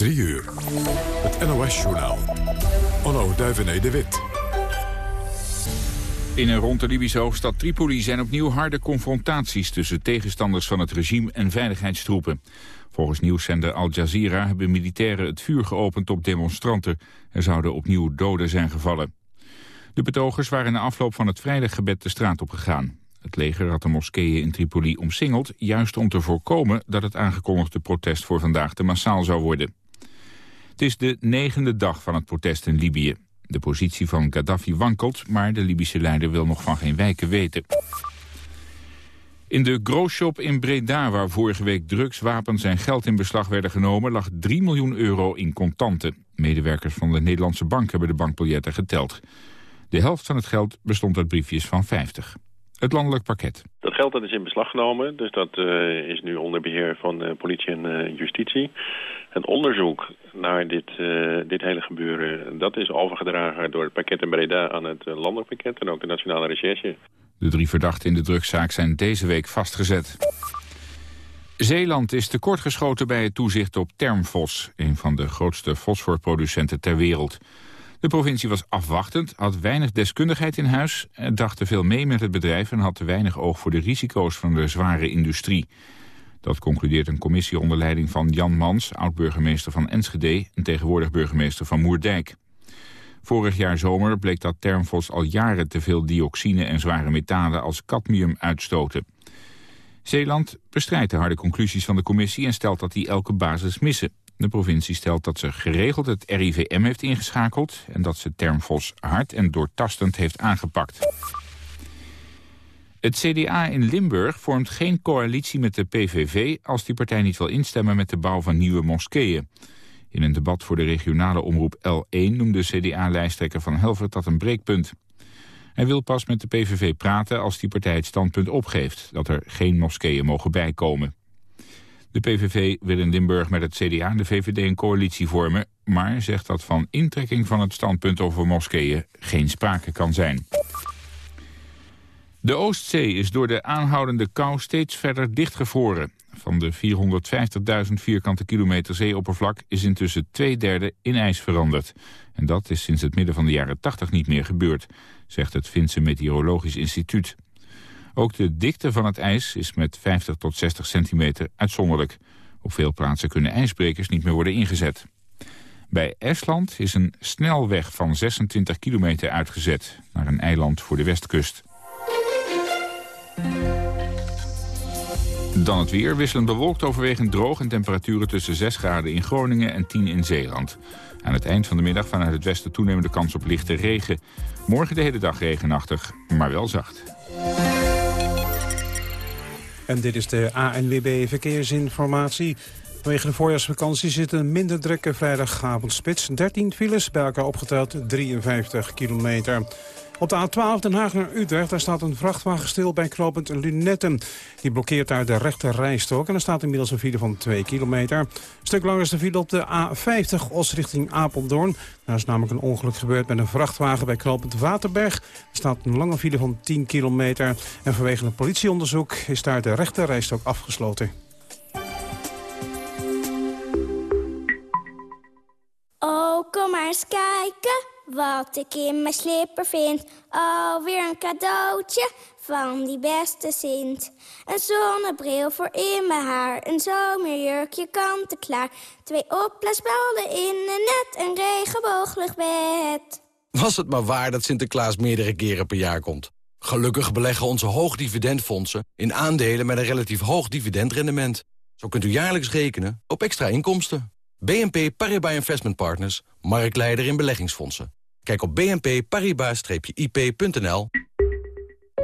3 uur. Het NOS-journaal. Onno Duivené de Wit. In en rond de Libische hoofdstad Tripoli zijn opnieuw harde confrontaties... tussen tegenstanders van het regime en veiligheidstroepen. Volgens nieuwszender Al Jazeera hebben militairen het vuur geopend op demonstranten. Er zouden opnieuw doden zijn gevallen. De betogers waren na afloop van het vrijdaggebed de straat op gegaan. Het leger had de moskeeën in Tripoli omsingeld... juist om te voorkomen dat het aangekondigde protest voor vandaag te massaal zou worden. Het is de negende dag van het protest in Libië. De positie van Gaddafi wankelt, maar de Libische leider wil nog van geen wijken weten. In de Grootshop in Breda, waar vorige week drugs, wapens en geld in beslag werden genomen, lag 3 miljoen euro in contanten. Medewerkers van de Nederlandse bank hebben de bankbiljetten geteld. De helft van het geld bestond uit briefjes van 50. Het landelijk pakket. Dat geld dat is in beslag genomen, dus dat uh, is nu onder beheer van uh, politie en uh, justitie. Het onderzoek naar dit, dit hele gebeuren, dat is overgedragen door het pakket in Breda aan het landelijk pakket en ook de nationale recherche. De drie verdachten in de drugszaak zijn deze week vastgezet. Zeeland is tekortgeschoten bij het toezicht op Termfos, een van de grootste fosforproducenten ter wereld. De provincie was afwachtend, had weinig deskundigheid in huis... dacht te veel mee met het bedrijf en had te weinig oog voor de risico's van de zware industrie. Dat concludeert een commissie onder leiding van Jan Mans, oud-burgemeester van Enschede... en tegenwoordig burgemeester van Moerdijk. Vorig jaar zomer bleek dat Termfos al jaren te veel dioxine en zware metalen als cadmium uitstoten. Zeeland bestrijdt de harde conclusies van de commissie en stelt dat die elke basis missen. De provincie stelt dat ze geregeld het RIVM heeft ingeschakeld... en dat ze Termfos hard en doortastend heeft aangepakt. Het CDA in Limburg vormt geen coalitie met de PVV... als die partij niet wil instemmen met de bouw van nieuwe moskeeën. In een debat voor de regionale omroep L1 noemde CDA-lijsttrekker Van Helvert dat een breekpunt. Hij wil pas met de PVV praten als die partij het standpunt opgeeft... dat er geen moskeeën mogen bijkomen. De PVV wil in Limburg met het CDA en de VVD een coalitie vormen... maar zegt dat van intrekking van het standpunt over moskeeën geen sprake kan zijn. De Oostzee is door de aanhoudende kou steeds verder dichtgevroren. Van de 450.000 vierkante kilometer zeeoppervlak is intussen twee derde in ijs veranderd. En dat is sinds het midden van de jaren 80 niet meer gebeurd, zegt het Finse Meteorologisch Instituut. Ook de dikte van het ijs is met 50 tot 60 centimeter uitzonderlijk. Op veel plaatsen kunnen ijsbrekers niet meer worden ingezet. Bij Estland is een snelweg van 26 kilometer uitgezet... naar een eiland voor de westkust. Dan het weer. Wisselend bewolkt overwegend droog en temperaturen tussen 6 graden in Groningen en 10 in Zeeland. Aan het eind van de middag vanuit het westen toenemende kans op lichte regen. Morgen de hele dag regenachtig, maar wel zacht. En dit is de ANWB Verkeersinformatie. Vanwege de voorjaarsvakantie zit een minder drukke vrijdagavondspits. 13 files, bij elkaar opgeteld 53 kilometer. Op de A12 Den Haag naar Utrecht daar staat een vrachtwagen stil bij knooppunt Lunetten. Die blokkeert daar de rechte rijstok en er staat inmiddels een file van 2 kilometer. Een stuk langer is de file op de A50 Os richting Apeldoorn. Daar is namelijk een ongeluk gebeurd met een vrachtwagen bij knooppunt Waterberg. Er staat een lange file van 10 kilometer. En vanwege een politieonderzoek is daar de rechte rijstok afgesloten. Oh, kom maar eens kijken wat ik in mijn slipper vind. Alweer een cadeautje van die beste Sint. Een zonnebril voor in mijn haar, een zomerjurkje kant-en-klaar. Twee opblaasballen in een net, een regenboogluchtbed. Was het maar waar dat Sinterklaas meerdere keren per jaar komt. Gelukkig beleggen onze hoogdividendfondsen in aandelen met een relatief hoog dividendrendement. Zo kunt u jaarlijks rekenen op extra inkomsten. BNP Paribas Investment Partners, marktleider in beleggingsfondsen. Kijk op bnp-paribas-ip.nl.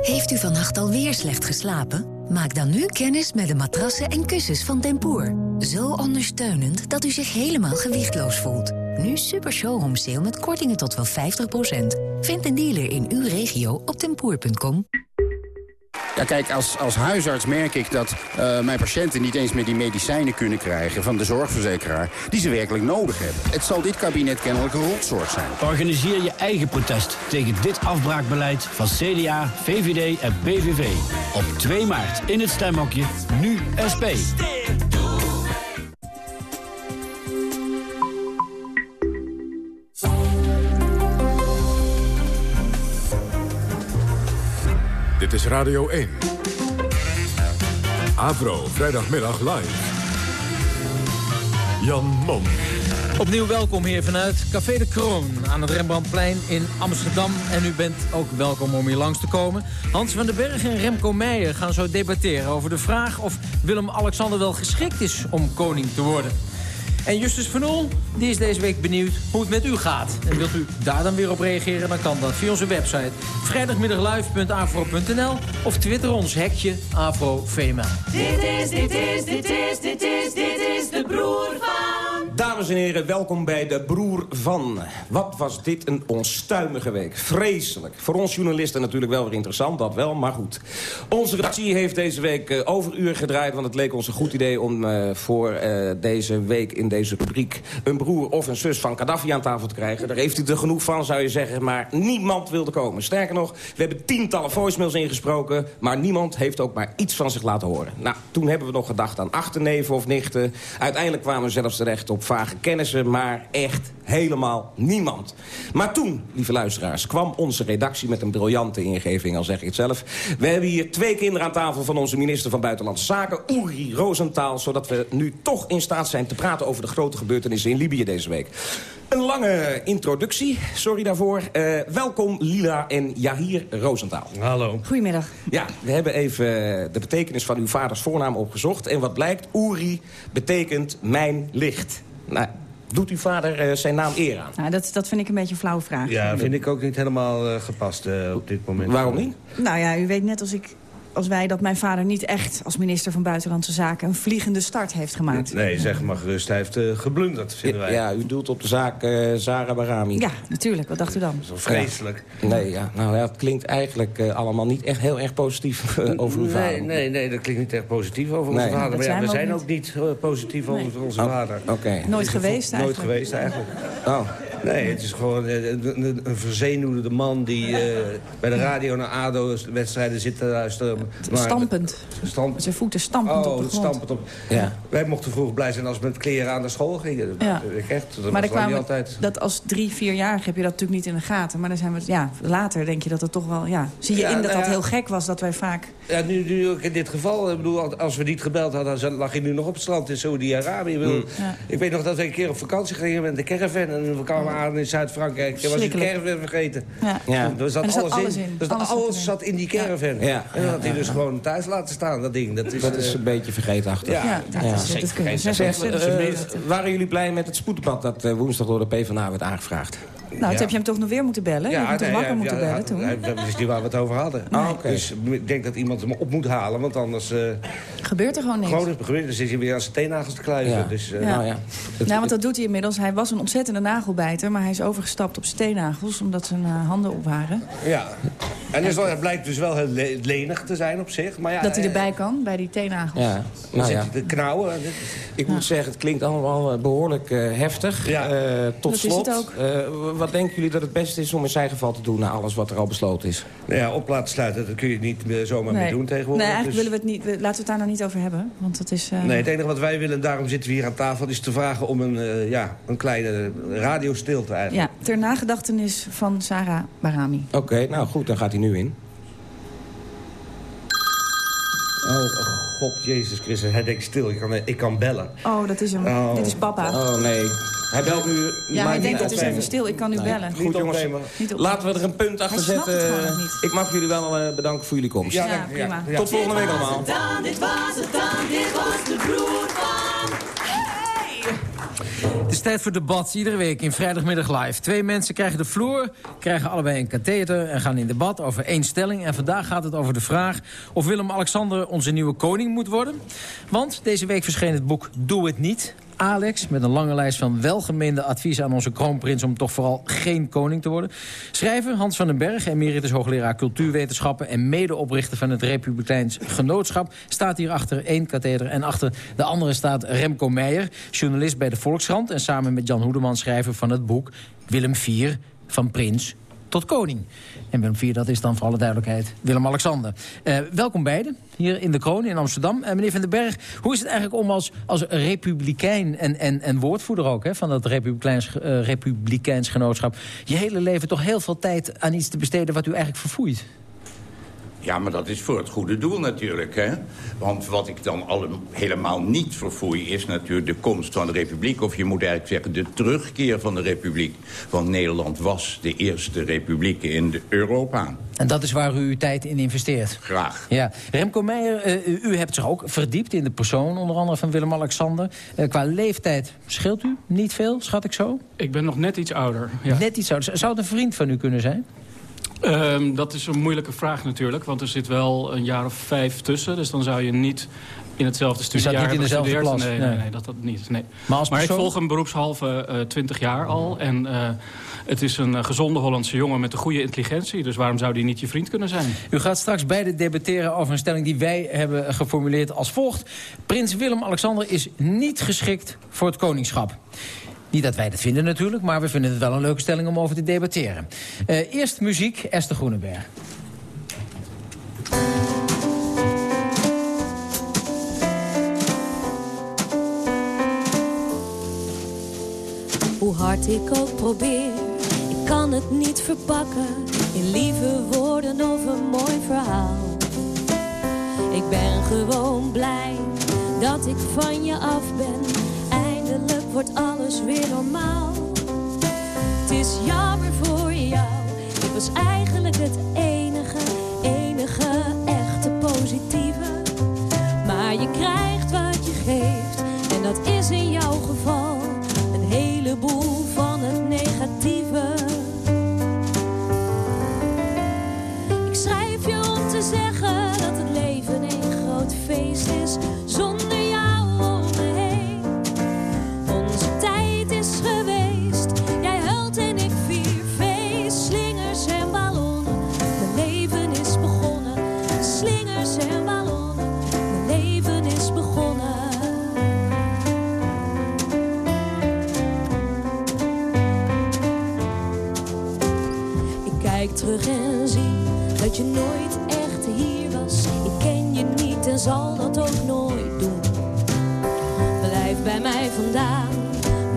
Heeft u vannacht alweer slecht geslapen? Maak dan nu kennis met de matrassen en kussens van Tempoor. Zo ondersteunend dat u zich helemaal gewichtloos voelt. Nu super showroom sale met kortingen tot wel 50%. Vind een dealer in uw regio op tempoor.com. Ja, kijk, als, als huisarts merk ik dat uh, mijn patiënten niet eens meer die medicijnen kunnen krijgen van de zorgverzekeraar die ze werkelijk nodig hebben. Het zal dit kabinet kennelijk een rotzorg zijn. Organiseer je eigen protest tegen dit afbraakbeleid van CDA, VVD en PVV. Op 2 maart in het stemhokje, nu SP. Is Radio 1. Avro, vrijdagmiddag live. Jan Mom. Opnieuw welkom hier vanuit Café de Kroon aan het Rembrandtplein in Amsterdam. En u bent ook welkom om hier langs te komen. Hans van den Berg en Remco Meijer gaan zo debatteren over de vraag... of Willem-Alexander wel geschikt is om koning te worden. En Justus van Oel, die is deze week benieuwd hoe het met u gaat. En wilt u daar dan weer op reageren, dan kan dat via onze website... vrijdagmiddaglive.afro.nl of twitter ons hekje AfroVML. Dit is, dit is, dit is, dit is, dit is de broer van... Dames en heren, welkom bij de Broer van. Wat was dit een onstuimige week. Vreselijk. Voor ons journalisten natuurlijk wel weer interessant, dat wel, maar goed. Onze redactie heeft deze week uh, overuur gedraaid... want het leek ons een goed idee om uh, voor uh, deze week in deze rubriek... een broer of een zus van Gaddafi aan tafel te krijgen. Daar heeft u er genoeg van, zou je zeggen, maar niemand wilde komen. Sterker nog, we hebben tientallen voicemails ingesproken... maar niemand heeft ook maar iets van zich laten horen. Nou, toen hebben we nog gedacht aan achterneven of nichten. Uiteindelijk kwamen we zelfs terecht op vage kennissen, maar echt helemaal niemand. Maar toen, lieve luisteraars, kwam onze redactie met een briljante ingeving, al zeg ik het zelf. We hebben hier twee kinderen aan tafel van onze minister van Buitenlandse Zaken, Uri Rosenthal, zodat we nu toch in staat zijn te praten over de grote gebeurtenissen in Libië deze week. Een lange introductie, sorry daarvoor. Uh, welkom Lila en Yahir Rosenthal. Hallo. Goedemiddag. Ja, we hebben even de betekenis van uw vaders voornaam opgezocht. En wat blijkt, Uri betekent mijn licht. Nou, doet uw vader uh, zijn naam eer aan? Nou, dat, dat vind ik een beetje een flauwe vraag. Ja, vind ik ook niet helemaal uh, gepast uh, op dit moment. Waarom niet? Nou ja, u weet net als ik als wij dat mijn vader niet echt als minister van Buitenlandse Zaken... een vliegende start heeft gemaakt. Nee, zeg maar gerust. Hij heeft uh, geblunderd, vinden wij. Ja, u doelt op de zaak uh, Zara Barami. Ja, natuurlijk. Wat dacht u dan? Vreselijk. Ja. Nee, ja. Nou ja, het klinkt eigenlijk uh, allemaal niet echt heel erg positief over uw vader. Nee, nee, nee, dat klinkt niet echt positief over nee. onze vader. Maar ja, we zijn ook niet, niet positief nee. over onze oh, vader. Oké. Okay. Nooit geweest eigenlijk. Nooit geweest eigenlijk. Oh. Nee, het is gewoon een, een, een verzenuwde man die uh, bij de radio naar ADO-wedstrijden zit te luisteren. Maar, stampend. Stamp... Zijn voeten stampend oh, op de grond. stampend op. Ja. Wij mochten vroeger blij zijn als we met kleren aan de school gingen. Ja. Echt, dat maar was kwamen, niet altijd... dat als drie, vierjarig heb je dat natuurlijk niet in de gaten. Maar dan zijn we, ja, later denk je dat het toch wel... Ja, zie je Ja, in dat nou dat heel gek was dat wij vaak... Ja, nu, nu ook in dit geval, ik bedoel, als we niet gebeld hadden... dan lag je nu nog op het strand in Saudi-Arabië. Ik, Ja. ik weet nog dat we een keer op vakantie gingen met de caravan... en we kwamen aan in Zuid-Frankrijk. Je was die caravan vergeten. Ja. Ja. Er zat er alles, alles in. in. Er zat Alles alles, zat in die caravan. Ja. En dat had hij Ja. dus gewoon thuis laten staan, dat ding. Dat is, Dat is eh, een beetje vergeetachtig. Ja, Ja, dat, Ja. is. Zeg, eh, waren jullie blij met het spoeddebat dat eh, woensdag door de PvdA werd aangevraagd? Nou, toen Ja. heb je hem toch nog weer moeten bellen? je hebt hem toch wakker moeten bellen toen? Hij, hij wist niet waar we het over hadden. Ah. Dus ik denk dat iemand hem op moet halen, want anders... eh Gebeurt er gewoon niks. gewoon is gebeurd, dan zit hij weer aan zijn teennagels te kluiven. Ja. Dus, eh, Ja. Nou ja. Het- Nou, want dat doet hij inmiddels. Hij was een ontzettende nagelbijter, maar hij is overgestapt op steennagels... omdat zijn eh, handen op waren. Ja. En dus, wel- hij blijkt dus wel heel le- lenig te zijn op zich. Maar ja, dat hij erbij kan, bij die teennagels. ja. Dan Nou zit ja. hij te knauwen. Ik moet zeggen, het klinkt allemaal eh, behoorlijk eh, heftig. Ja. Eh, tot Dat is slot, het ook. Eh, wat denken jullie dat het beste is om in zijn geval te doen... na alles wat er al besloten is? Nou ja, op laten sluiten, dat kun je niet meer zomaar nee. meer doen tegenwoordig. Nee, eigenlijk Dus- willen we het niet... Laten we het daar nou niet over hebben. Want dat is... eh, Nee, het enige wat wij willen, en daarom zitten we hier aan tafel... is te vragen om een, eh, ja, een kleine radiostilte eigenlijk. Ja, ter nagedachtenis van Sarah Barami. Oké, nou goed, dan gaat hij nu in. Oh, god, Jezus Christus, hij denkt stil, ik kan, ik kan bellen. Oh, dat is hem. Oh. Dit is papa. Oh nee, hij belt nu... ja, hij denkt, niet het is even stil. Ik kan nu Nee. bellen. Goed jongens, opnemen. Niet op- laten we er een punt achter Hij snapt het zetten. Ik mag jullie wel eh, bedanken voor jullie komst. Ja, prima. ja. Tot volgende week allemaal. Dan, dit was het dan, dit was de broer van... Het is tijd voor debat, iedere week in vrijdagmiddag live. Twee mensen krijgen de vloer, krijgen allebei een katheter... en gaan in debat over één stelling. En vandaag gaat het over de vraag of Willem-Alexander onze nieuwe koning moet worden. Want deze week verscheen het boek Doe het niet... Alex, met een lange lijst van welgemeende adviezen aan onze kroonprins... om toch vooral geen koning te worden. Schrijver Hans van den Berg, emeritus hoogleraar cultuurwetenschappen... en medeoprichter van het Republikeins Genootschap... staat hier achter één katheder en achter de andere staat Remco Meijer... journalist bij de Volkskrant en samen met Jan Hoedeman... schrijver van het boek Willem IV van prins tot koning. En Willem IV, dat is dan voor alle duidelijkheid Willem-Alexander. Eh, welkom beiden, hier in de kroon in Amsterdam. Eh, meneer Van den Berg, hoe is het eigenlijk om als, als republikein... En, en, en woordvoerder ook hè, van dat republikeins, republikeins genootschap... je hele leven toch heel veel tijd aan iets te besteden wat u eigenlijk verfoeit? Ja, maar dat is voor het goede doel natuurlijk, hè? Want wat ik dan alle, helemaal niet verfoei... is natuurlijk de komst van de republiek. Of je moet eigenlijk zeggen de terugkeer van de republiek. Want Nederland was de eerste republiek in de Europa. En dat is waar u uw tijd in investeert? Graag. Ja. Remco Meijer, uh, u hebt zich ook verdiept in de persoon... onder andere van Willem-Alexander. Uh, qua leeftijd scheelt u niet veel, schat ik zo? Ik ben nog net iets ouder. Ja. Net iets ouder. Zou het een vriend van u kunnen zijn? Um, dat is een moeilijke vraag natuurlijk. Want er zit wel een jaar of vijf tussen. Dus dan zou je niet in hetzelfde studiejaar niet in dezelfde klas? Nee, nee, nee, dat, dat niet. Nee. Maar, als maar ik volg hem beroepshalve uh, 20 jaar al. En uh, het is een uh, gezonde Hollandse jongen met een goede intelligentie. Dus waarom zou die niet je vriend kunnen zijn? U gaat straks beide debatteren over een stelling die wij hebben geformuleerd als volgt. Prins Willem-Alexander is niet geschikt voor het koningschap. Niet dat wij dat vinden natuurlijk, maar we vinden het wel een leuke stelling om over te debatteren. Uh, eerst muziek, Esther Groenenberg. Hoe hard ik ook probeer, ik kan het niet verpakken in lieve woorden of een mooi verhaal. Ik ben gewoon blij dat ik van je af ben wordt alles weer normaal. Het is jammer voor jou, ik was eigenlijk het dat je nooit echt hier was. Ik ken je niet en zal dat ook nooit doen. Blijf bij mij vandaan,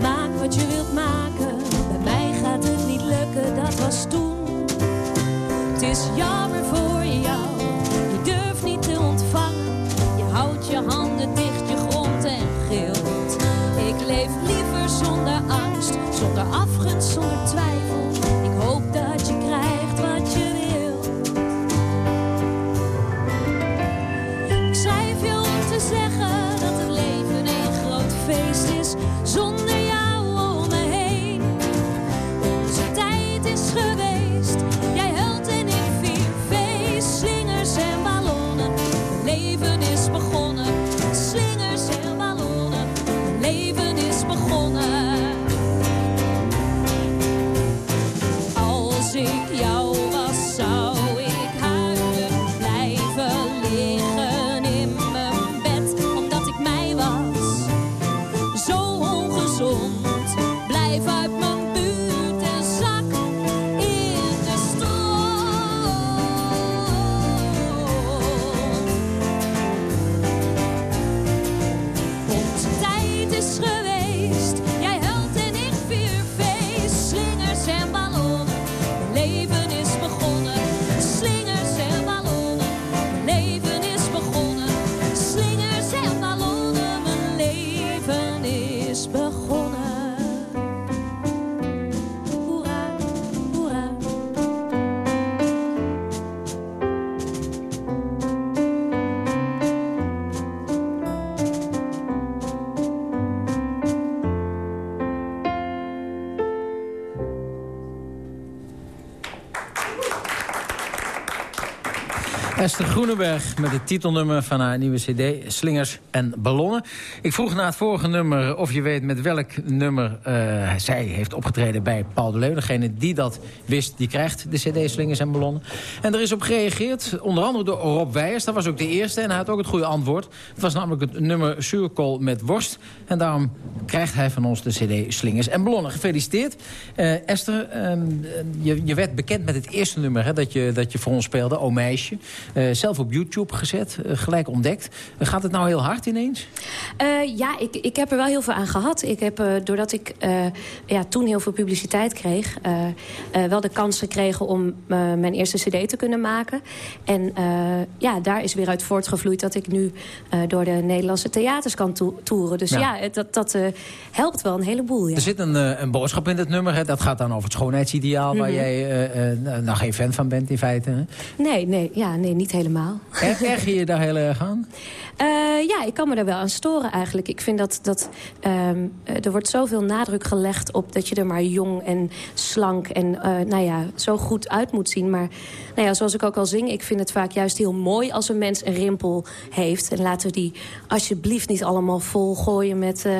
maak wat je wilt maken. Bij mij gaat het niet lukken, dat was toen. Het is jammer voor jou, je durft niet te ontvangen. Je houdt je handen dicht, je grond en gilt. Ik leef liever zonder angst, zonder afgunst, zonder twijfel. Esther Groenenberg met het titelnummer van haar nieuwe cd... Slingers en Ballonnen. Ik vroeg na het vorige nummer of je weet met welk nummer eh, zij heeft opgetreden bij Paul de Leeuw. Degene die dat wist, die krijgt de cd Slingers en Ballonnen. En er is op gereageerd, onder andere door Rob Weijers. Dat was ook de eerste en hij had ook het goede antwoord. Het was namelijk het nummer Zuurkool met worst. En daarom krijgt hij van ons de cd Slingers en Ballonnen. Gefeliciteerd. Eh, Esther, ehm, je, je werd bekend met het eerste nummer hè, dat, je, dat je voor ons speelde, O Meisje. Op YouTube gezet, gelijk ontdekt. gaat het nou heel hard ineens? ja, ik, ik heb er wel heel veel aan gehad. Ik heb, doordat ik ja, toen heel veel publiciteit kreeg... wel de kans gekregen om mijn eerste cd te kunnen maken. En ja, daar is weer uit voortgevloeid dat ik nu door de Nederlandse theaters kan toeren. Dus ja, dat, dat helpt wel een heleboel. Ja. Er zit een, een boodschap in het nummer. Hè? Dat gaat dan over het schoonheidsideaal... waar mhm. jij nou geen fan van bent in feite. Hè? Nee, nee, ja, nee, niet helemaal. Erg je je daar heel erg aan? Uh, ja, ik kan me daar wel aan storen eigenlijk. Ik vind dat, dat um, er wordt zoveel nadruk gelegd op dat je er maar jong en slank en uh, nou ja, zo goed uit moet zien. Maar nou ja, zoals ik ook al zing, ik vind het vaak juist heel mooi als een mens een rimpel heeft. En laten we die alsjeblieft niet allemaal vol gooien met... Uh,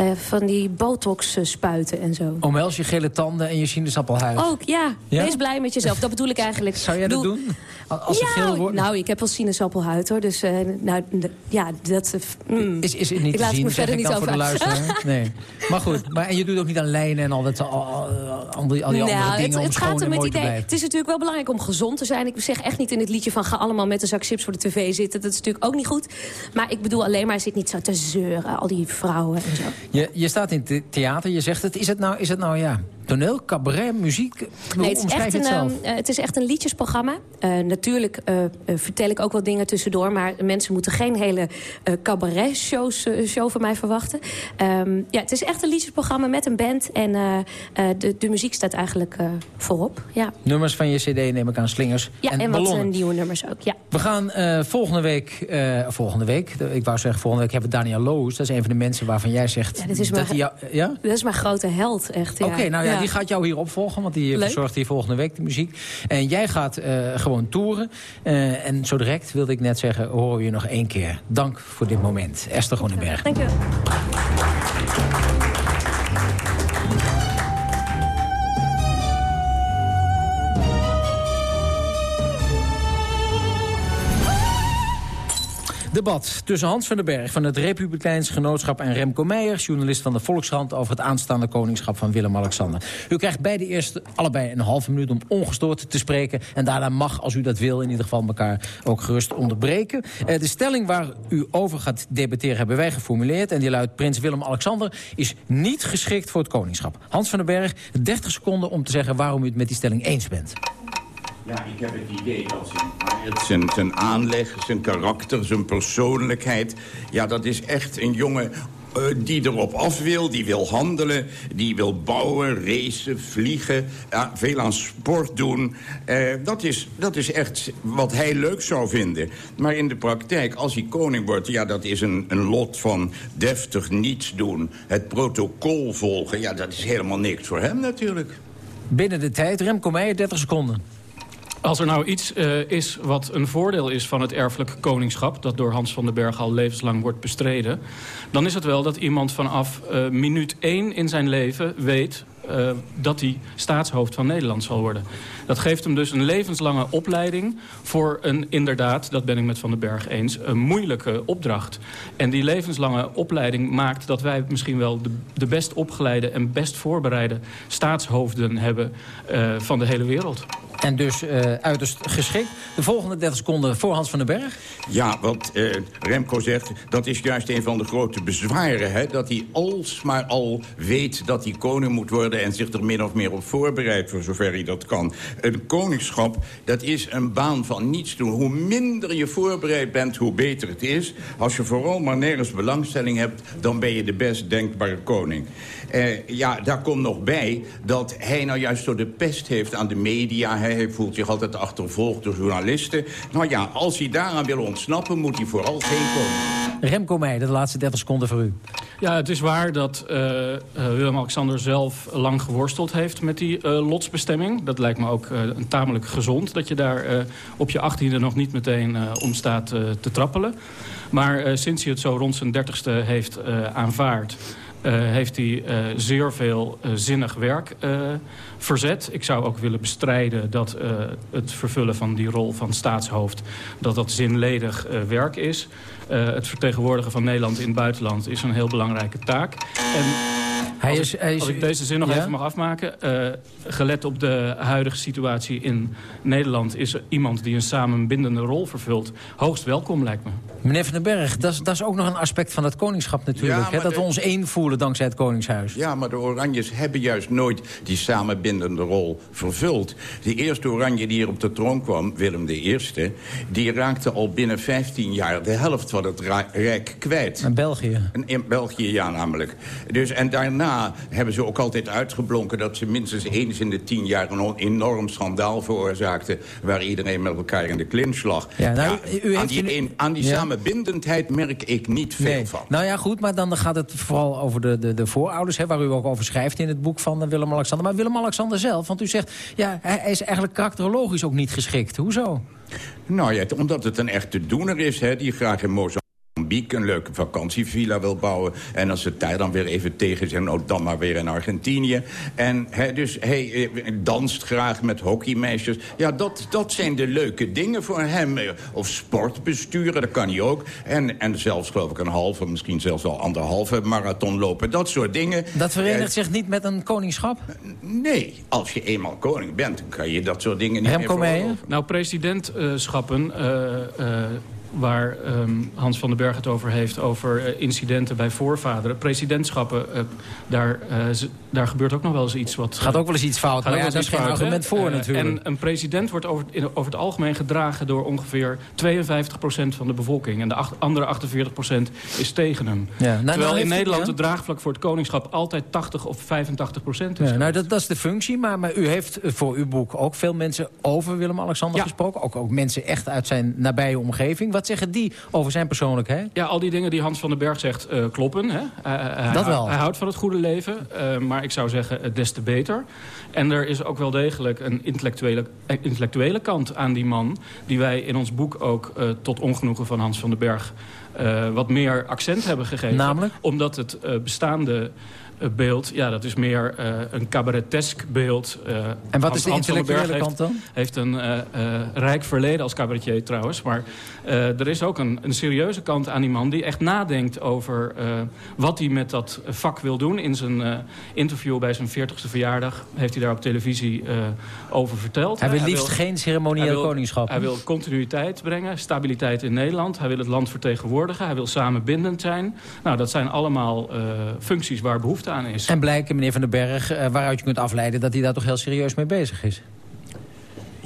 uh, van die botox spuiten en zo. Omhels je gele tanden en je sinaasappelhuid. Ook, ja. Wees blij met jezelf. Dat bedoel ik eigenlijk. Zou jij dat doen? Als ja, geel wordt? Nou, ik heb wel sinaasappelhuid hoor. Dus uh, nou, ja, dat... Uh, is, is het niet ik te zien, me zeg ik dan voor de luisteraar? nee. Maar goed, maar, en je doet ook niet aan lijnen en al, dat, al, al, al die, al die nou, andere dingen het, het gaat er met idee. Het is natuurlijk wel belangrijk om gezond te zijn. Ik zeg echt niet in het liedje van ga allemaal met een zak chips voor de tv zitten. Dat is natuurlijk ook niet goed. Maar ik bedoel alleen maar, zit niet zo te zeuren. Al die vrouwen en zo. Je, je staat in het theater, je zegt het. Is het nou, is het nou ja, toneel, cabaret, muziek? Nee, het is, echt een, uh, het is echt een liedjesprogramma. Uh, natuurlijk uh, vertel ik ook wel dingen tussendoor... maar mensen moeten geen hele cabaret-shows show van mij verwachten. Um, ja, het is echt een liedjesprogramma met een band... en de, de muziek staat eigenlijk voorop. Ja. Nummers van je cd neem ik aan, slingers ja, en, en wat nieuwe nummers ook, ja. We gaan volgende week... volgende week, ik wou zeggen volgende week hebben we Daniel Loos. Dat is een van de mensen waarvan jij zegt... Ja, dat is, dat mijn, ja? dat is mijn grote held, echt. Ja. Oké, nou ja, die gaat jou hier opvolgen, want die verzorgt hier volgende week de muziek. En jij gaat uh, gewoon toeren. Uh, en zo direct, wilde ik net zeggen, horen we je nog één keer. Dank voor dit moment. Esther Groenenberg. Dank je Debat tussen Hans van den Berg van het Republikeins Genootschap... en Remco Meijer, journalist van de Volkskrant... over het aanstaande koningschap van Willem-Alexander. U krijgt beide eerst allebei een halve minuut om ongestoord te spreken. En daarna mag, als u dat wil, in ieder geval elkaar ook gerust onderbreken. Eh, de stelling waar u over gaat debatteren hebben wij geformuleerd. En die luidt, prins Willem-Alexander is niet geschikt voor het koningschap. Hans van den Berg, 30 seconden om te zeggen waarom u het met die stelling eens bent. Ja, ik heb het idee dat zijn zijn, zijn aanleg, zijn karakter, zijn persoonlijkheid... ja, dat is echt een jongen uh, die erop af wil, die wil handelen, die wil bouwen, racen, vliegen, ja, veel aan sport doen. Uh, dat, is, dat is echt wat hij leuk zou vinden. Maar in de praktijk, als hij koning wordt, ja, dat is een, een lot van deftig niets doen. Het protocol volgen, ja, dat is helemaal niks voor hem natuurlijk. Binnen de tijd, Remco Meijer, 30 seconden. Als er nou iets uh, is wat een voordeel is van het erfelijk koningschap... dat door Hans van den Berg al levenslang wordt bestreden... dan is het wel dat iemand vanaf uh, minuut één in zijn leven weet... Uh, dat hij staatshoofd van Nederland zal worden. Dat geeft hem dus een levenslange opleiding voor een inderdaad, dat ben ik met Van den Berg eens, een moeilijke opdracht. En die levenslange opleiding maakt dat wij misschien wel de, de best opgeleide en best voorbereide staatshoofden hebben van de hele wereld. En dus uh, uiterst geschikt. De volgende 30 seconden voor Hans van den Berg. Ja, wat uh, Remco zegt, dat is juist een van de grote bezwaren. Hè? Dat hij alsmaar al weet dat hij koning moet worden... en zich er min of meer op voorbereidt, voor zover hij dat kan. Een koningschap, dat is een baan van niets doen. Hoe minder je voorbereid bent, hoe beter het is. Als je vooral maar nergens belangstelling hebt... dan ben je de best denkbare koning. Uh, ja, daar komt nog bij dat hij nou juist door de pest heeft aan de media. Hij voelt zich altijd achtervolgd door journalisten. Nou ja, als hij daaraan wil ontsnappen, moet hij vooral geen koning. Remco Meijer, de laatste 30 seconden voor u. Ja, het is waar dat uh, uh, Willem-Alexander zelf lang geworsteld heeft met die uh, lotsbestemming. Dat lijkt me ook een tamelijk gezond, dat je daar op je achttiende nog niet meteen om staat te trappelen. Maar sinds hij het zo rond zijn dertigste heeft aanvaard... Uh, heeft hij uh, zeer veel uh, zinnig werk verzet. Ik zou ook willen bestrijden dat het vervullen van die rol van staatshoofd... dat dat zinledig werk is. het vertegenwoordigen van Nederland in het buitenland is een heel belangrijke taak. En Hij als, is- ik, hij is- als ik deze zin nog ja? even mag afmaken. eh, gelet op de huidige situatie in Nederland... is er iemand die een samenbindende rol vervult hoogst welkom, lijkt me. Meneer Van den Berg, dat is, dat is ook nog een aspect van het koningschap natuurlijk. Ja, hè? Dat we ons één voelen dankzij het Koningshuis. Ja, maar de Oranjes hebben juist nooit die samenbindende rol vervuld. De eerste Oranje die hier op de troon kwam, Willem I... die raakte al binnen 15 jaar de helft van het Rijk kwijt. In België. En In België, ja, namelijk. Dus, en daarna hebben ze ook altijd uitgeblonken... dat ze minstens eens in de tien jaar een enorm schandaal veroorzaakten... waar iedereen met elkaar in de clinch lag. Ja, nou, u- u aan die, een- aan die Ja. samenbindendheid merk ik niet veel Nee. van. Nou ja, goed, maar dan gaat het vooral over de, de, de voorouders... Hè, waar u ook over schrijft in het boek van eh, Willem-Alexander. Maar Willem-Alexander zelf, want u zegt... ja, hij, is eigenlijk karakterologisch ook niet geschikt. Hoezo? Nou ja, omdat het een echte doener is, hè, die graag in Mozambique een leuke vakantievilla wil bouwen. En als het daar dan weer even tegen zijn, nou dan maar weer in Argentinië. En hè, dus hij eh, danst graag met hockeymeisjes. Ja, dat, dat zijn de leuke dingen voor hem. Eh, Of sport besturen, dat kan hij ook. En, en zelfs geloof ik een halve, misschien zelfs al anderhalve marathon lopen. Dat soort dingen. Dat verenigt Eh, zich niet met een koningschap? Nee, als je eenmaal koning bent, dan kan je dat soort dingen niet Remco meer. Nou, presidentschappen... eh, eh, waar ehm, Hans van den Berg het over heeft... over eh, incidenten bij voorvaderen. Presidentschappen, eh, daar, eh, daar gebeurt ook nog wel eens iets wat... Gaat ook wel eens iets fout, maar ja, eens is geen fout, argument voor natuurlijk. En een president wordt over, in- over het algemeen gedragen door ongeveer 52% van de bevolking. En de acht- andere 48% is tegen hem. Ja, nou, nou Terwijl heeft in Nederland ja. het draagvlak voor het koningschap altijd 80 of 85% is. Ja, nou, dat, dat is de functie, maar, maar u heeft voor uw boek ook veel mensen over Willem-Alexander gesproken. Ook, ook mensen echt uit zijn nabije omgeving. Wat zeggen die over zijn persoonlijkheid? Ja, al die dingen die Hans van den Berg zegt eh, kloppen. Hè? Hij- hij- Dat hij, wel. Hij houdt van het goede leven, eh, maar ik zou zeggen eh, des te beter. En er is ook wel degelijk een intellectuele, eh, intellectuele kant aan die man... die wij in ons boek ook eh, tot ongenoegen van Hans van den Berg... eh, wat meer accent hebben gegeven. Namelijk? Omdat het eh, bestaande eh, beeld, ja, dat is meer eh, een cabaretesk beeld. eh, En wat is de intellectuele kant dan? heeft een eh, eh, rijk verleden als cabaretier trouwens. Maar eh, er is ook een, een serieuze kant aan die man... die echt nadenkt over eh, wat hij met dat vak wil doen. In zijn eh, interview bij zijn 40ste verjaardag... heeft hij daar op televisie eh, over verteld. Hij wil liefst geen ceremonieel koningschap. Hij wil continuïteit brengen, stabiliteit in Nederland. Hij wil het land vertegenwoordigen. Hij wil samenbindend zijn. Nou, dat zijn allemaal eh, functies waar behoefte is. En blijken, meneer Van den Berg, eh, waaruit je kunt afleiden... dat hij daar toch heel serieus mee bezig is.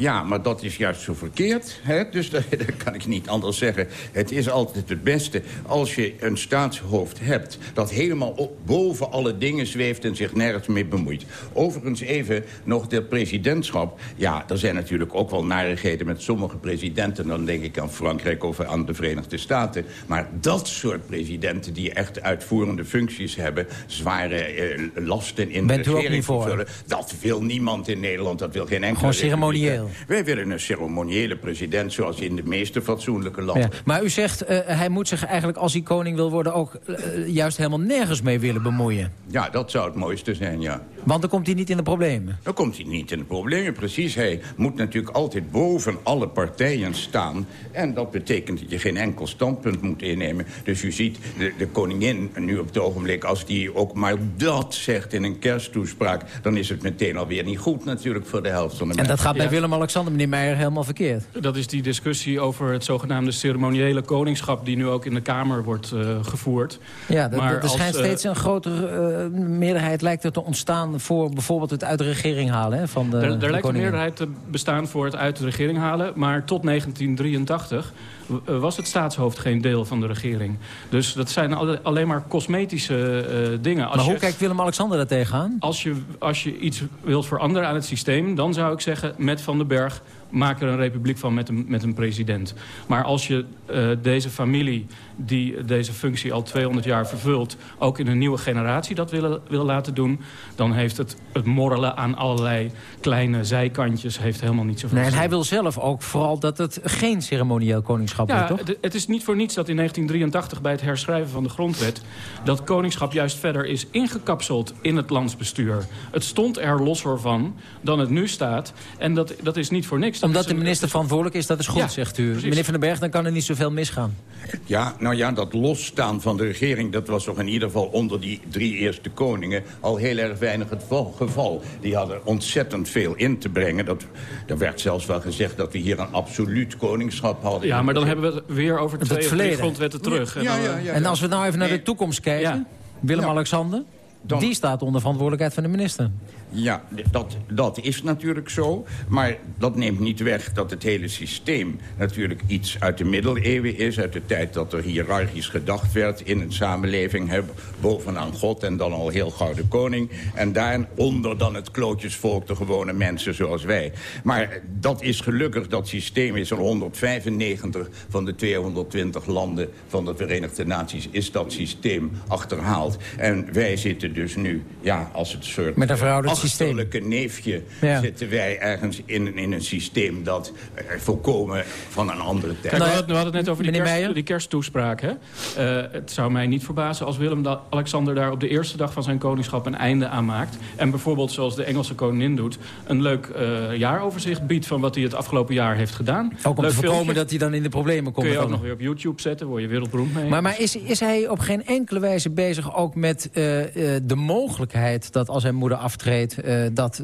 Ja, maar dat is juist zo verkeerd. Hè? Dus dat, dat kan ik niet anders zeggen. Het is altijd het beste als je een staatshoofd hebt... dat helemaal op, boven alle dingen zweeft en zich nergens mee bemoeit. Overigens even nog de presidentschap. Ja, er zijn natuurlijk ook wel narigheden met sommige presidenten. Dan denk ik aan Frankrijk of aan de Verenigde Staten. Maar dat soort presidenten die echt uitvoerende functies hebben... zware eh, lasten in Bent de regering vervullen... dat wil niemand in Nederland, dat wil geen enkele Gewoon ceremonieel. Wij willen een ceremoniële president zoals in de meeste fatsoenlijke landen. Ja. Maar u zegt, eh, hij moet zich eigenlijk als hij koning wil worden... ook eh, juist helemaal nergens mee willen bemoeien. Ja, dat zou het mooiste zijn, ja. Want dan komt hij niet in de problemen. Dan komt hij niet in de problemen, precies. Hij moet natuurlijk altijd boven alle partijen staan. En dat betekent dat je geen enkel standpunt moet innemen. Dus u ziet, de, de koningin nu op het ogenblik... als die ook maar dat zegt in een kersttoespraak... dan is het meteen alweer niet goed natuurlijk voor de helft van de En mensen. dat gaat bij Ja. Willem-Alexander, meneer Meijer, helemaal verkeerd. Dat is die discussie over het zogenaamde ceremoniële koningschap... die nu ook in de Kamer wordt eh, gevoerd. Ja, Maar er als, schijnt eh, steeds een grotere eh, meerderheid lijkt er te ontstaan... voor bijvoorbeeld het uit de regering halen hè, van de, Er, de lijkt een meerderheid te bestaan voor het uit de regering halen. Maar tot 1983 w- eh, was het staatshoofd geen deel van de regering. Dus dat zijn alle- alleen maar cosmetische eh, dingen. Als Maar je, hoe kijkt Willem-Alexander daar tegenaan? als, je, als je iets wilt veranderen aan het systeem... dan zou ik zeggen, met Van den Berg... maak er een republiek van met een, met een president. Maar als je eh, deze familie die deze functie al 200 jaar vervult... ook in een nieuwe generatie dat willen, wil laten doen... dan heeft het, het morrelen aan allerlei kleine zijkantjes... heeft helemaal niet zoveel Nee, en hij wil zelf ook vooral dat het geen ceremonieel koningschap Ja, toch? d- het is niet voor niets dat in 1983 bij het herschrijven van de grondwet... dat koningschap juist verder is ingekapseld in het landsbestuur. Het stond er losser van dan het nu staat. En dat, dat is niet voor niks. Dat Omdat de minister verantwoordelijk is, dat is goed, Ja, zegt u. precies. Meneer Van den Berg, dan kan er niet zoveel misgaan. Ja, nou ja, dat losstaan van de regering... dat was toch in ieder geval onder die drie eerste koningen... al heel erg weinig het val- geval. Die hadden ontzettend veel in te brengen. Dat, er werd zelfs wel gezegd dat we hier een absoluut koningschap hadden. Ja, maar dan hebben we het weer over Het twee drie verleden. grondwetten terug. Ja, En dan, ja, ja. en als we nou even naar de toekomst kijken... Willem-Alexander, die staat onder verantwoordelijkheid van de minister. Ja, dat, dat is natuurlijk zo. Maar dat neemt niet weg dat het hele systeem natuurlijk iets uit de middeleeuwen is. Uit de tijd dat er hiërarchisch gedacht werd in een samenleving. Bovenaan God en dan al heel gauw de koning. En daaronder dan het klootjesvolk, de gewone mensen zoals wij. Maar dat is gelukkig, dat systeem is er 195 van de 220 landen van de Verenigde Naties... is dat systeem achterhaald. En wij zitten dus nu, ja, als het soort... Met een verouderd achterlijke neefje Ja. zitten wij ergens in, in een systeem dat eh, volkomen van een andere tijd. Kijk, we, hadden, we hadden het net over die, kerst, die kersttoespraak. Hè? Eh, het zou mij niet verbazen als Willem-Alexander daar op de eerste dag van zijn koningschap een einde aan maakt. En bijvoorbeeld, zoals de Engelse koningin doet, een leuk eh, jaaroverzicht biedt van wat hij het afgelopen jaar heeft gedaan. Ook om Leuk te voorkomen filmpje. dat hij dan in de problemen komt. Kun je ook dan. nog weer op YouTube zetten, word je wereldberoemd mee. Maar, maar is, is hij op geen enkele wijze bezig ook met eh, eh, de mogelijkheid... dat als zijn moeder aftreedt, eh, dat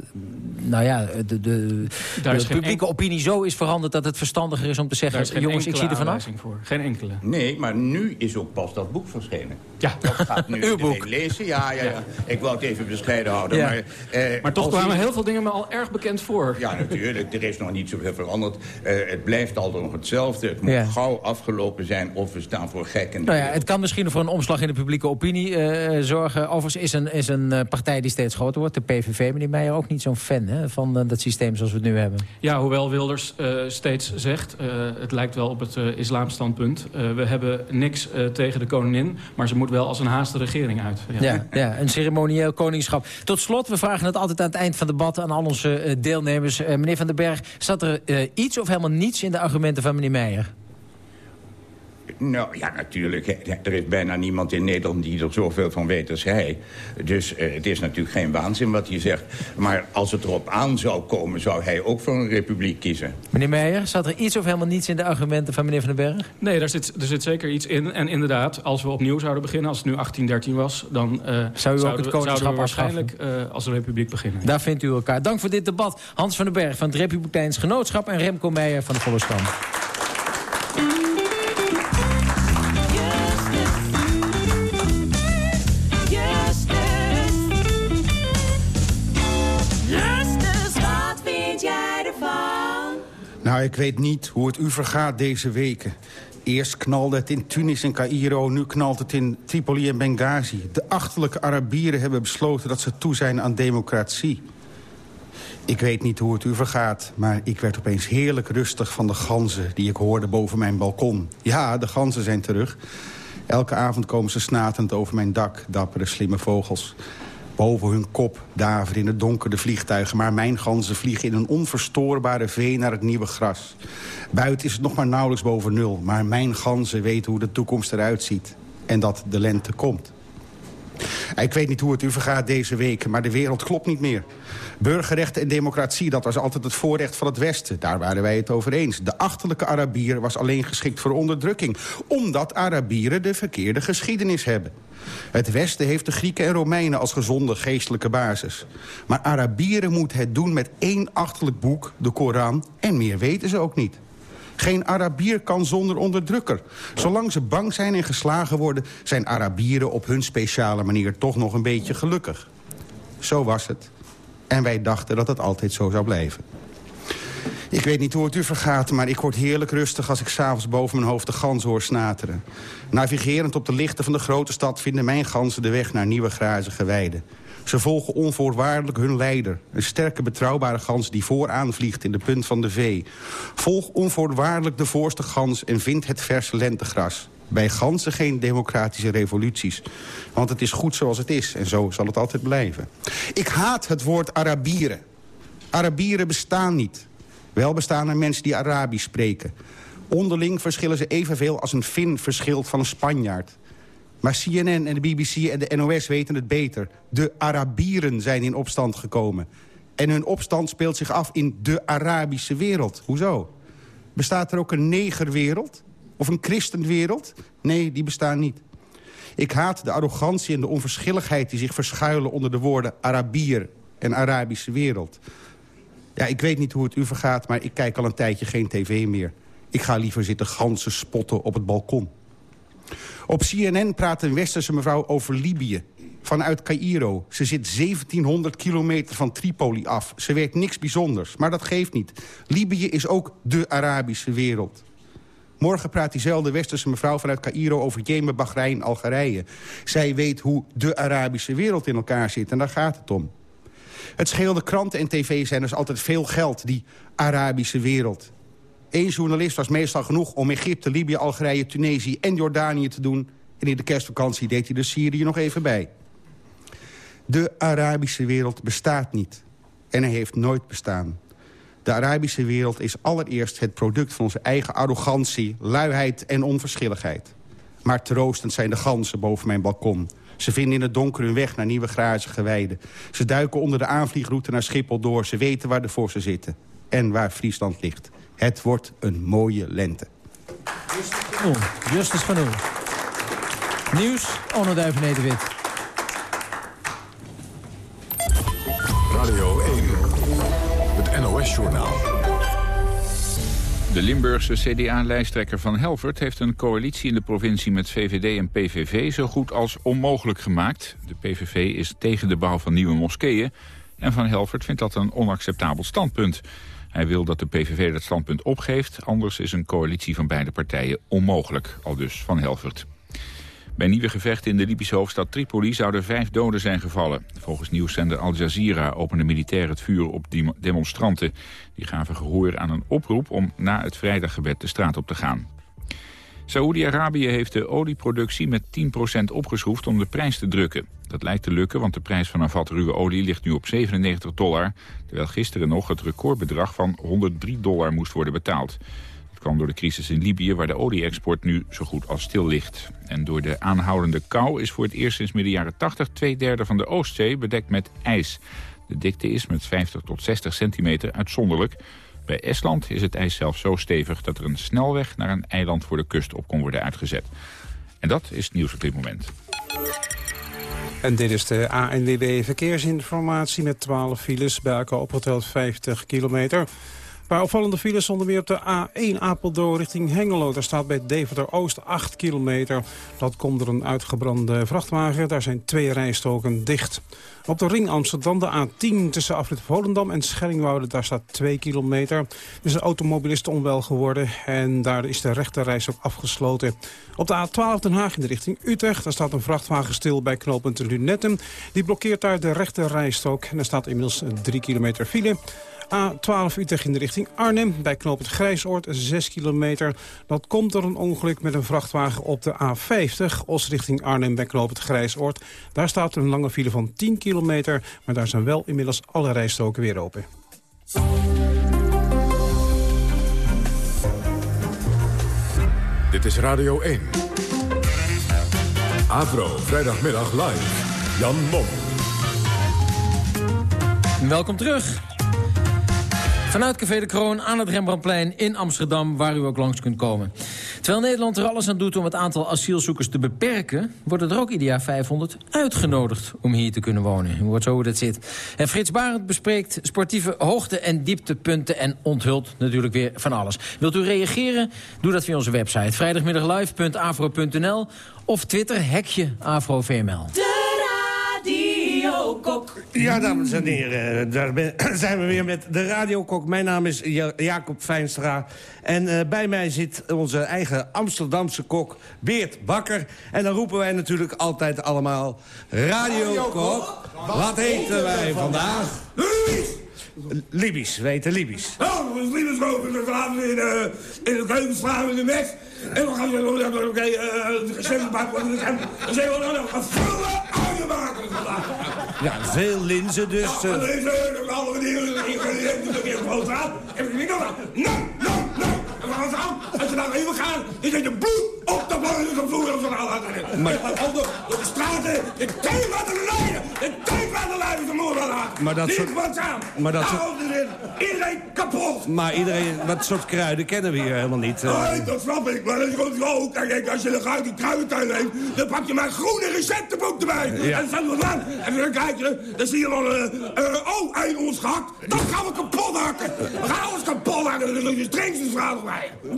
nou ja, de, de, de publieke opinie zo is veranderd... dat het verstandiger is om te zeggen... jongens, ik zie er vanaf. voor. Geen enkele. Nee, maar nu is ook pas dat boek verschenen. Ja. Dat gaat nu Uw boek. lezen. Ja, ja, ja. Ik wou het even bescheiden houden. Ja. Maar, eh, Maar toch kwamen u- heel veel dingen me al erg bekend voor. Ja, natuurlijk. Er is nog niet zoveel veranderd. Eh, het blijft altijd nog hetzelfde. Het moet Ja. gauw afgelopen zijn of we staan voor gek. En Nou ja, het kan misschien voor een omslag in de publieke opinie eh, zorgen. Overigens is een, is een eh, partij die steeds groter wordt, de PVV. Meneer Meijer ook niet zo'n fan hè, van eh, dat systeem zoals we het nu hebben. Ja, hoewel Wilders eh, steeds zegt, eh, het lijkt wel op het islamstandpunt... we hebben niks tegen de koningin, maar ze moet wel als een haast de regering uit. Ja, ja, een ceremonieel koningschap. Tot slot, we vragen het altijd aan het eind van het debat aan al onze deelnemers. Meneer Van den Berg, zat er iets of helemaal niets in de argumenten van meneer Meijer? Nou ja, natuurlijk. Er is bijna niemand in Nederland die er zoveel van weet als hij. Dus eh, het is natuurlijk geen waanzin wat hij zegt. Maar als het erop aan zou komen, zou hij ook voor een republiek kiezen. Meneer Meijer, zat er iets of helemaal niets in de argumenten van meneer Van den Berg? Nee, daar zit, er zit zeker iets in. En inderdaad, als we opnieuw zouden beginnen, als het nu 1813 was... dan eh, Zou u ook zouden het koningschap zouden we waarschijnlijk eh, als republiek beginnen. Daar vindt u elkaar. Dank voor dit debat. Hans van den Berg van het Republikeins Genootschap... en Remco Meijer van de Volkskrant. Ik weet niet hoe het u vergaat deze weken. Eerst knalde het in Tunis en Cairo, nu knalt het in Tripoli en Benghazi. De achterlijke Arabieren hebben besloten dat ze toe zijn aan democratie. Ik weet niet hoe het u vergaat, maar ik werd opeens heerlijk rustig van de ganzen... die ik hoorde boven mijn balkon. Ja, de ganzen zijn terug. Elke avond komen ze snatend over mijn dak, dappere slimme vogels. Boven hun kop daveren in het donker de vliegtuigen... maar mijn ganzen vliegen in een onverstoorbare vee naar het nieuwe gras. Buiten is het nog maar nauwelijks boven nul... maar mijn ganzen weten hoe de toekomst eruit ziet. En dat de lente komt. Ik weet niet hoe het u vergaat deze week, maar de wereld klopt niet meer. Burgerrechten en democratie, dat was altijd het voorrecht van het Westen. Daar waren wij het over eens. De achterlijke Arabier was alleen geschikt voor onderdrukking. Omdat Arabieren de verkeerde geschiedenis hebben. Het Westen heeft de Grieken en Romeinen als gezonde geestelijke basis. Maar Arabieren moeten het doen met één achterlijk boek, de Koran... en meer weten ze ook niet. Geen Arabier kan zonder onderdrukker. Zolang ze bang zijn en geslagen worden... zijn Arabieren op hun speciale manier toch nog een beetje gelukkig. Zo was het. En wij dachten dat het altijd zo zou blijven. Ik weet niet hoe het u vergaat, maar ik word heerlijk rustig... als ik s'avonds boven mijn hoofd de ganzen hoor snateren. Navigerend op de lichten van de grote stad... vinden mijn ganzen de weg naar nieuwe grazige weiden. Ze volgen onvoorwaardelijk hun leider. Een sterke, betrouwbare gans die vooraan vliegt in de punt van de vee. Volg onvoorwaardelijk de voorste gans en vind het verse lentegras. Bij ganzen geen democratische revoluties. Want het is goed zoals het is en zo zal het altijd blijven. Ik haat het woord Arabieren. Arabieren bestaan niet. Wel bestaan er mensen die Arabisch spreken. Onderling verschillen ze evenveel als een Fin verschilt van een Spanjaard. Maar CNN en de BBC en de NOS weten het beter. De Arabieren zijn in opstand gekomen. En hun opstand speelt zich af in de Arabische wereld. Hoezo? Bestaat er ook een negerwereld? Of een christenwereld? Nee, die bestaan niet. Ik haat de arrogantie en de onverschilligheid die zich verschuilen onder de woorden Arabier en Arabische wereld. Ja, ik weet niet hoe het u vergaat, maar ik kijk al een tijdje geen tv meer. Ik ga liever zitten ganzen spotten op het balkon. Op CNN praat een westerse mevrouw over Libië. Vanuit Cairo. Ze zit 1700 kilometer van Tripoli af. Ze weet niks bijzonders, maar dat geeft niet. Libië is ook de Arabische wereld. Morgen praat diezelfde westerse mevrouw vanuit Cairo over Jemen, Bahrein, Algerije. Zij weet hoe de Arabische wereld in elkaar zit en daar gaat het om. Het scheelde kranten en tv zijn dus altijd veel geld, die Arabische wereld. Eén journalist was meestal genoeg om Egypte, Libië, Algerije, Tunesië en Jordanië te doen. En in de kerstvakantie deed hij de Syrië nog even bij. De Arabische wereld bestaat niet. En hij heeft nooit bestaan. De Arabische wereld is allereerst het product van onze eigen arrogantie, luiheid en onverschilligheid. Maar troostend zijn de ganzen boven mijn balkon. Ze vinden in het donker hun weg naar nieuwe grazige weiden. Ze duiken onder de aanvliegroute naar Schiphol door. Ze weten waar de vossen zitten en waar Friesland ligt. Het wordt een mooie lente. Justus van Oel. Nieuws, Onno Duiven-Nederwit. Radio 1, het NOS-journaal. De Limburgse CDA-lijsttrekker Van Helvert heeft een coalitie in de provincie met VVD en PVV zo goed als onmogelijk gemaakt. De PVV is tegen de bouw van nieuwe moskeeën en Van Helvert vindt dat een onacceptabel standpunt. Hij wil dat de PVV dat standpunt opgeeft, anders is een coalitie van beide partijen onmogelijk, al dus Van Helvert. Bij nieuwe gevechten in de Libische hoofdstad Tripoli zouden vijf doden zijn gevallen. Volgens nieuwszender Al Jazeera opende militair het vuur op demonstranten. Die gaven gehoor aan een oproep om na het vrijdaggebed de straat op te gaan. Saoedi-Arabië heeft de olieproductie met 10% opgeschroefd om de prijs te drukken. Dat lijkt te lukken, want de prijs van een vat ruwe olie ligt nu op 97 dollar... terwijl gisteren nog het recordbedrag van 103 dollar moest worden betaald kwam door de crisis in Libië... waar de olie-export nu zo goed als stil ligt. En door de aanhoudende kou is voor het eerst sinds midden jaren 80... twee derde van de Oostzee bedekt met ijs. De dikte is met 50 tot 60 centimeter uitzonderlijk. Bij Estland is het ijs zelfs zo stevig... dat er een snelweg naar een eiland voor de kust op kon worden uitgezet. En dat is het nieuws op dit moment. En dit is de ANWB Verkeersinformatie met 12 files bij elkaar opgeteld 50 kilometer. Paar opvallende files onder meer op de A1 Apeldoorn richting Hengelo. Daar staat bij Deventer Oost 8 kilometer. Dat komt door een uitgebrande vrachtwagen. Daar zijn twee rijstoken dicht. Op de ring Amsterdam de A10 tussen afrit Volendam en Schellingwoude. Daar staat 2 kilometer. Er is een automobilist onwel geworden en daar is de rechterreis ook afgesloten. Op de A12 Den Haag in de richting Utrecht. Daar staat een vrachtwagen stil bij knooppunt Lunetten. Die blokkeert daar de rechterrijstok. En er staat inmiddels 3 kilometer file. A12 Utrecht in de richting Arnhem. Bij knoop het Grijsoord 6 kilometer. Dat komt door een ongeluk met een vrachtwagen op de A50. Os richting Arnhem bij knoop het Grijsoord. Daar staat een lange file van 10 kilometer. Maar daar zijn wel inmiddels alle rijstroken weer open. Dit is Radio 1. Avro, vrijdagmiddag live. Jan Mom. Welkom terug. Vanuit Café de Kroon aan het Rembrandtplein in Amsterdam... waar u ook langs kunt komen. Terwijl Nederland er alles aan doet om het aantal asielzoekers te beperken... worden er ook ieder jaar 500 uitgenodigd om hier te kunnen wonen. U hoort zo hoe dat zit. En Frits Barend bespreekt sportieve hoogte- en dieptepunten... en onthult natuurlijk weer van alles. Wilt u reageren? Doe dat via onze website. vrijdagmiddaglive.afro.nl of Twitter, hekje AfroVML. Ja, dames en heren, daar zijn we weer met de Radiokok. Mijn naam is Jacob Fijnstra. En uh, bij mij zit onze eigen Amsterdamse kok, Beert Bakker. En dan roepen wij natuurlijk altijd allemaal... Radiokok, wat eten wij vandaag? Libisch! Libisch, weten Libisch. Oh, Libisch koken, we gaan in, uh, in de keuken slaan in de mes. En we gaan de gezellig maken. We gaan een maken vandaag. Ja, veel linzen dus. Ja, uh... linzen, alle dingen, ingrediënten, een keer groot aan. En ik denk, nou, nou, nou, nou. gaan aan. Als je nou even gaat, dan zit je bloed op de vloer of zo. Maar... Op de, de straten, de team aan de lijden. De team aan de lijden van. Maar dat soort- wat aan. maar dat soort- is het Iedereen kapot. Maar iedereen, dat soort kruiden kennen we hier helemaal niet. eh. Nee, dat snap ik, maar dat is gewoon zo. Kijk, als je een gouden kruidentuin heeft, dan pak je maar een groene receptenboek erbij. En dan er wat aan. En dan kijk je, dan zie je wel, eh eh, oh, ei ons gehakt. Dat gaan we kapot hakken. We gaan alles kapot hakken, dat is de strengste straat.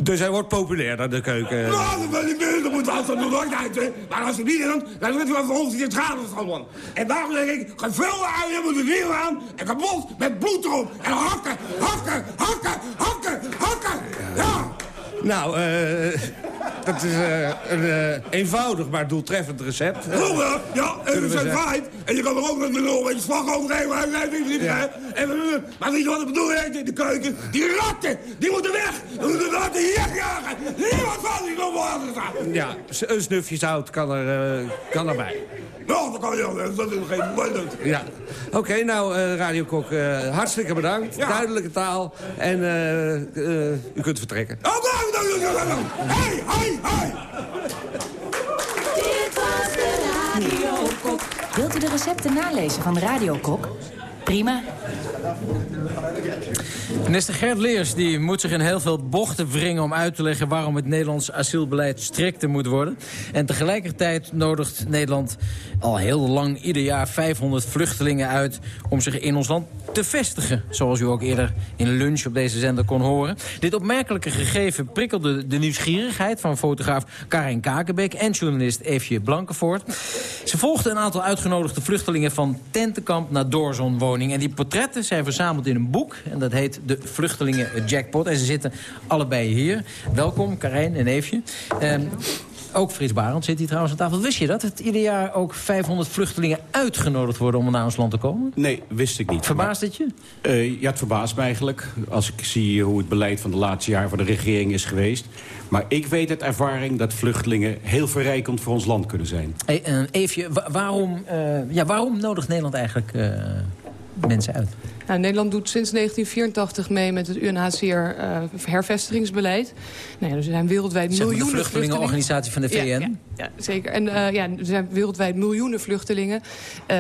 Dus hij wordt populair naar de keuken. Nou, dat niet, dat moet altijd nog nooit uit, hè. Maar als je niet dan, dan weten we voor ons die het gewoon. En daarom zeg ik, gevulde uien moeten nieuw aan en kapot met bloed erop. En hakken, hakken, hakken, hakken, hakken. Ja. Nou, eh, dat is eh, een eh, eenvoudig maar doeltreffend recept. Ja, en we zijn feit. En je kan er ook met een beetje slag overgeven. Hij heeft niet niet Ja. hè. En, we- Maar weet je wat ik bedoel in de keuken? Die ratten, die moeten weg. We moeten de ratten wegjagen. Niemand van die nog wel staan. Ja, een snufje zout kan, er, eh, kan erbij. Nou, dat kan je wel. Dat is geen. Ja. Oké, nou, eh Radiokok, eh hartstikke bedankt. Ja. Duidelijke taal. En eh, eh, u kunt vertrekken. Oh. Hey, hey, hey. Dit was de Radio Kok. Wilt u de recepten nalezen van Radio Kok? Prima. Minister Gert Leers die moet zich in heel veel bochten wringen... om uit te leggen waarom het Nederlands asielbeleid strikter moet worden. En tegelijkertijd nodigt Nederland al heel lang ieder jaar 500 vluchtelingen uit... om zich in ons land te vestigen. Zoals u ook eerder in lunch op deze zender kon horen. Dit opmerkelijke gegeven prikkelde de nieuwsgierigheid... van fotograaf Karin Kakenbeek en journalist Eefje Blankenvoort. Ze volgden een aantal uitgenodigde vluchtelingen... van tentenkamp naar doorzonwoning. En die portretten zijn verzameld in een boek. En dat heet De Vluchtelingen Jackpot. En ze zitten allebei hier. Welkom, Karijn en Eefje. Ehm, ook Frits Barend zit hier trouwens aan tafel. Wist je dat? Het ieder jaar ook 500 vluchtelingen uitgenodigd worden... om naar ons land te komen? Nee, wist ik niet. Verbaast het je? Eh, ja, het verbaast me eigenlijk. Als ik zie hoe het beleid van de laatste jaren van de regering is geweest. Maar ik weet uit ervaring dat vluchtelingen heel verrijkend voor ons land kunnen zijn. Hey, Eefje, wa- waarom, eh, ja, waarom nodigt Nederland eigenlijk eh, mensen uit? Nou, Nederland doet sinds 1984 mee met het UNHCR eh, hervestigingsbeleid. Nou ja, er zijn wereldwijd Zeg maar de miljoenen vluchtelingenorganisatie van de VN. Ja, ja, zeker. En eh, ja, er zijn wereldwijd miljoenen vluchtelingen. Eh,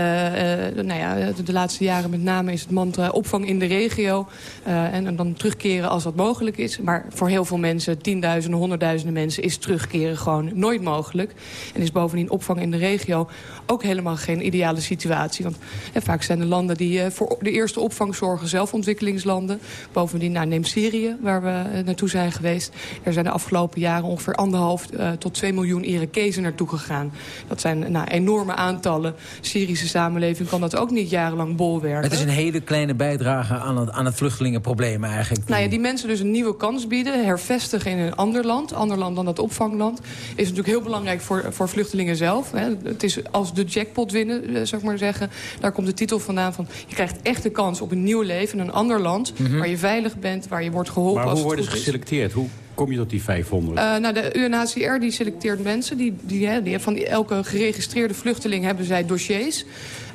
nou ja, de, de laatste jaren met name is het mantra opvang in de regio. En, en dan terugkeren als dat mogelijk is. Maar voor heel veel mensen, tienduizenden, honderdduizenden mensen... is terugkeren gewoon nooit mogelijk. En is bovendien opvang in de regio ook helemaal geen ideale situatie. Want vaak zijn de landen die voor de eerste opvang zorgen zelf ontwikkelingslanden. Bovendien, nou, neem Syrië, waar we eh, naartoe zijn geweest. Er zijn de afgelopen jaren ongeveer anderhalf eh, tot twee miljoen Irakezen naartoe gegaan. Dat zijn nou, enorme aantallen. Syrische samenleving kan dat ook niet jarenlang bolwerken. Het is een hele kleine bijdrage aan het, aan het vluchtelingenprobleem eigenlijk. Nou ja, die mensen dus een nieuwe kans bieden, hervestigen in een ander land, ander land dan dat opvangland, is natuurlijk heel belangrijk voor, voor vluchtelingen zelf. Hè. Het is als de jackpot winnen, eh, zou ik maar zeggen. Daar komt de titel vandaan van, je krijgt echt de kans op een nieuw leven in een ander land, Mhm. waar je veilig bent, waar je wordt geholpen Maar als hoe worden ze geselecteerd? Hoe kom je tot die 500? Eh, nou, de UNHCR die selecteert mensen. Die, die, hè, die, van die, elke geregistreerde vluchteling hebben zij dossiers.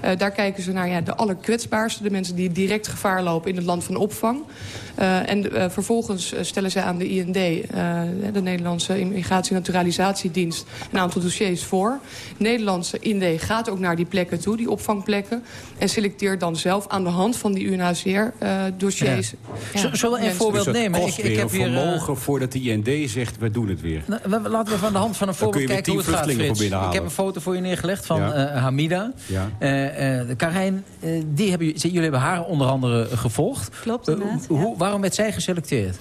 Eh, daar kijken ze naar ja, de allerkwetsbaarste. De mensen die direct gevaar lopen in het land van opvang. Eh, en eh, vervolgens stellen zij aan de IND, eh, de Nederlandse Immigratie- en Naturalisatiedienst... een aantal dossiers voor. De Nederlandse IND gaat ook naar die plekken toe, die opvangplekken... en selecteert dan zelf aan de hand van die UNHCR-dossiers... Zo- zullen we een voorbeeld dus nemen? kost Ik- ik weer heb hier, eh, vermogen voordat de IND zegt, we doen het weer. Nou, laten we van de hand van een voorbeeld kijken hoe het gaat, Ik heb een foto voor je neergelegd van Ja. eh, Hamida. Ja. Karijn, eh, die hebben, jullie hebben haar onder andere gevolgd. Klopt, Eh, inderdaad, hoe, Waarom werd zij geselecteerd?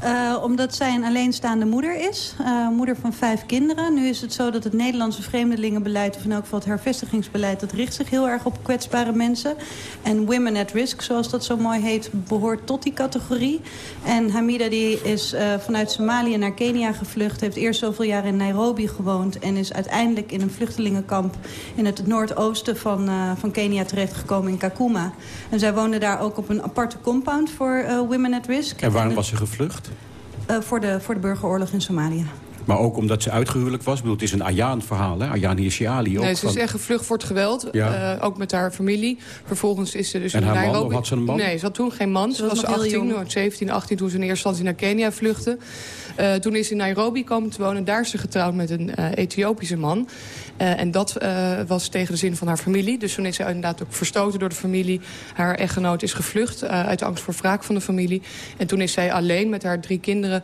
Eh, omdat zij een alleenstaande moeder is. eh, moeder van vijf kinderen. Nu is het zo dat het Nederlandse vreemdelingenbeleid... of in elk geval het hervestigingsbeleid... dat richt zich heel erg op kwetsbare mensen. En women at risk, zoals dat zo mooi heet... behoort tot die categorie. En Hamida die is eh, vanuit Somalië naar Kenia gevlucht... heeft eerst zoveel jaar in Nairobi gewoond... en is uiteindelijk in een vluchtelingenkamp... in het noordoosten van, van Kenia terechtgekomen in Kakuma. En zij woonde daar ook op een aparte compound voor women at risk. En waarom was ze gevlucht? Eh, voor, de, voor de burgeroorlog in Somalië. Maar ook omdat ze uitgehuwelijk was. Ik bedoel, het is een Ayaan-verhaal, hè? Ayaan Hirsiali. Nee, ze is echt gevlucht voor het geweld. Ja. eh, ook met haar familie. Vervolgens is ze dus En in haar man, Nairobi... had ze een man? Nee, ze had toen geen man. Ze, was was, nog heel 18, jong. 17, 18 toen ze in eerste instantie naar Kenia vluchtte. Eh, toen is ze in Nairobi komen te wonen. Daar is ze getrouwd met een eh, Ethiopische man. Eh, en dat was tegen de zin van haar familie. Dus toen is ze inderdaad ook verstoten door de familie. Haar echtgenoot is gevlucht uit angst voor wraak van de familie. En toen is zij alleen met haar drie kinderen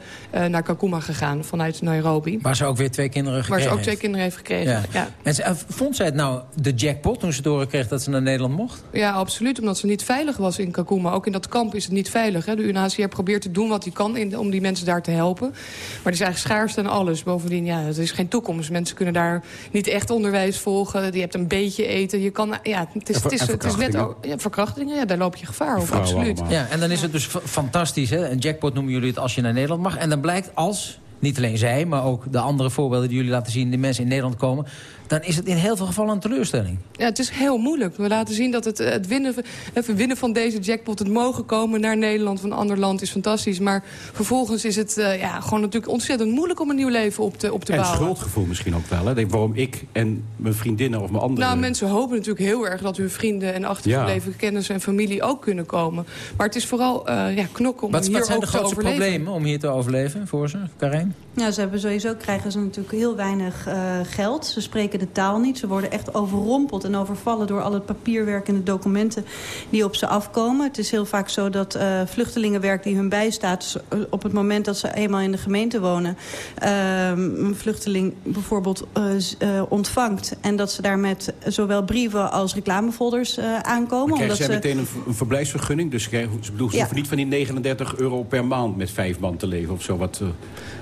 naar Kakuma gegaan vanuit Nairobi. Waar ze ook weer twee kinderen Waar gekregen ze ook twee kinderen heeft gekregen. Ja. Ja. En ze- vond zij het nou de jackpot toen ze doorkreeg dat ze naar Nederland mocht? Ja, absoluut. Omdat ze niet veilig was in Kakuma. Ook in dat kamp is het niet veilig. Hè. De UNHCR probeert te doen wat hij kan in, om die mensen daar te helpen. Maar het is eigenlijk schaarste en alles. Bovendien, ja, het is geen toekomst. Mensen kunnen daar niet echt onderwijs volgen. Je hebt een beetje eten. Je kan, ja, het is, het is, het is net verkrachtingen. ook, ja, verkrachtingen. Ja, daar loop je gevaar op. Absoluut. Ja, en dan is het dus fa- fantastisch. Hè? Een jackpot noemen jullie het als je naar Nederland mag. En dan blijkt als, niet alleen zij, maar ook de andere voorbeelden die jullie laten zien... die mensen in Nederland komen, dan is het in heel veel gevallen een teleurstelling. Ja, het is heel moeilijk. We laten zien dat het, eh, het winnen, even winnen van deze jackpot... het mogen komen naar Nederland van een ander land is fantastisch. Maar vervolgens is het eh, ja, gewoon natuurlijk ontzettend moeilijk... om een nieuw leven op te, op te En bouwen. schuldgevoel misschien ook wel. Hè? Denk, waarom ik en mijn vriendinnen of mijn andere... Nou, mensen hopen natuurlijk heel erg dat hun vrienden en achtergebleven kennissen en familie ook kunnen komen. Maar het is vooral eh, ja, knokken om Wat, hier wat zijn ook de te grootste overleven. problemen om hier te overleven voor ze, Karin? Ja, ze hebben sowieso krijgen ze natuurlijk heel weinig eh, geld. Ze spreken de taal niet. Ze worden echt overrompeld en overvallen door al het papierwerk en de documenten die op ze afkomen. Het is heel vaak zo dat eh, vluchtelingenwerk die hun bijstaat s- eh, op het moment dat ze eenmaal in de gemeente wonen, ehm, een vluchteling bijvoorbeeld eh, eh, ontvangt en dat ze daar met zowel brieven als reclamefolders eh, aankomen. Krijgen omdat zij ze- meteen een, verblijfsvergunning. Dus krijgen, ze, bedoel, ze Ja. hoeven niet van die 39 euro per maand met vijf man te leven of zo. Wat, eh,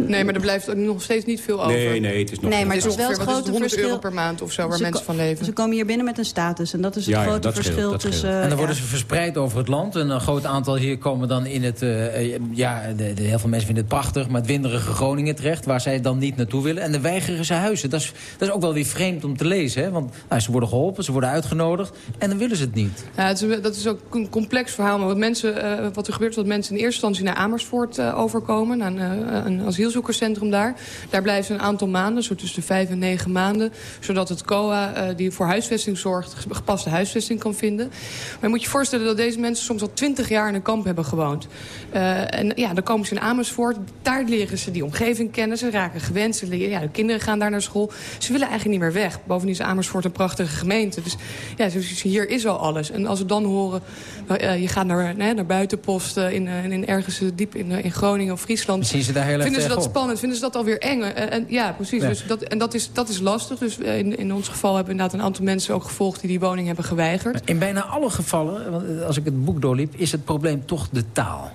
Nee, maar er blijft nog steeds niet veel over. Nee, nee, het is nog Nee, maar het is wel het grote 100 verschil. Per maand of zo waar Ze mensen van leven. Ze komen hier binnen met een status en dat is het Ja, grote verschil scheelt. tussen... en dan ja. worden ze verspreid over het land. En een groot aantal hier komen dan in het... eh, eh, ja, de, de, heel veel mensen vinden het prachtig, maar het winderige Groningen terecht... waar zij dan niet naartoe willen. En dan weigeren ze huizen. Dat is, dat is ook wel weer vreemd om te lezen. Hè? Want nou, ze worden geholpen, ze worden uitgenodigd... en dan willen ze het niet. Ja, het is, dat is ook een complex verhaal. Maar wat, mensen, eh, wat er gebeurt is dat mensen in eerste instantie naar Amersfoort eh, overkomen. Naar een, eh, een asielzoekerscentrum daar. Daar blijven ze een aantal maanden, zo tussen de vijf en negen maanden. Zodat het COA, eh, die voor huisvesting zorgt, gepaste huisvesting kan vinden. Maar je moet je voorstellen dat deze mensen soms al twintig jaar in een kamp hebben gewoond. Eh, en ja, dan komen ze in Amersfoort. Daar leren ze die omgeving kennen. Ze raken gewend. Ze leren, ja, de kinderen gaan daar naar school. Ze willen eigenlijk niet meer weg. Bovendien is Amersfoort een prachtige gemeente. Dus ja, hier is al alles. En als we dan horen, eh, je gaat naar, nee, naar buitenposten... In, in ergens diep in, in Groningen of Friesland... Zien ze daar heel erg Vinden ze dat spannend? Vinden ze dat alweer eng? En, ja, precies. Ja. Dus dat, en dat is, dat is lastig. Dus in, in ons geval hebben inderdaad een aantal mensen ook gevolgd... die die woning hebben geweigerd. In bijna alle gevallen, eh, als ik het boek doorliep... is het probleem toch de taal.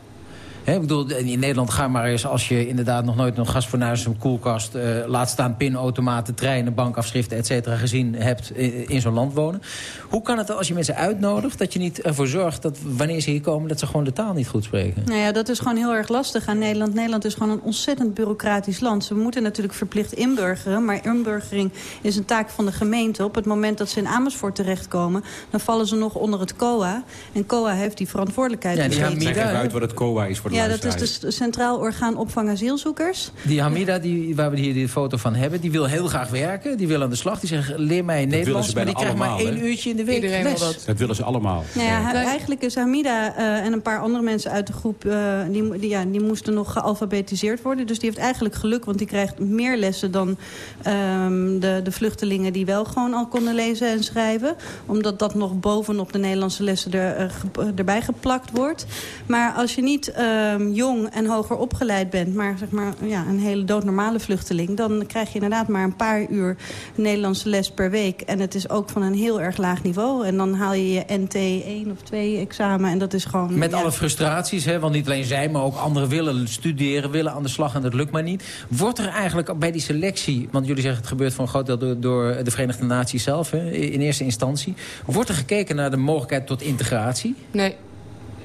Hè, ik bedoel, in Nederland ga maar eens als je inderdaad nog nooit een gasfornuis, een koelkast... eh, laat staan pinautomaten, treinen, bankafschriften, et cetera... gezien hebt in, in zo'n land wonen. Hoe kan het als je mensen uitnodigt dat je niet ervoor zorgt... dat wanneer ze hier komen dat ze gewoon de taal niet goed spreken? Nou ja, dat is gewoon heel erg lastig aan Nederland. Nederland is gewoon een ontzettend bureaucratisch land. Ze moeten natuurlijk verplicht inburgeren. Maar inburgering is een taak van de gemeente. Op het moment dat ze in Amersfoort terechtkomen... dan vallen ze nog onder het COA. En COA heeft die verantwoordelijkheid. Ja, die Leg even uit wat het COA is voor de Ja, dat is dus Centraal Orgaan Opvang Asielzoekers. Die Hamida, die, waar we hier die foto van hebben... die wil heel graag werken, die wil aan de slag. Die zegt, leer mij Nederlands, maar die bijna krijgt maar allemaal, één uurtje in de week Iedereen wil les. dat. Dat willen ze allemaal. Nou ja, eigenlijk is Hamida eh, en een paar andere mensen uit de groep... eh, die, die, ja, die moesten nog gealfabetiseerd worden. Dus die heeft eigenlijk geluk, want die krijgt meer lessen... dan ehm, de, de vluchtelingen die wel gewoon al konden lezen en schrijven. Omdat dat nog bovenop de Nederlandse lessen er, eh, erbij geplakt wordt. Maar als je niet ehm, jong en hoger opgeleid bent... maar, zeg maar ja, een hele doodnormale vluchteling... dan krijg je inderdaad maar een paar uur Nederlandse les per week. En het is ook van een heel erg laag niveau. En dan haal je je NT 1 of 2 examen en dat is gewoon... Met ja. alle frustraties, hè, want niet alleen zij, maar ook anderen willen studeren, willen aan de slag en dat lukt maar niet. Wordt er eigenlijk bij die selectie, want jullie zeggen het gebeurt voor een groot deel door, door de Verenigde Naties zelf, hè, in eerste instantie. Wordt er gekeken naar de mogelijkheid tot integratie? Nee.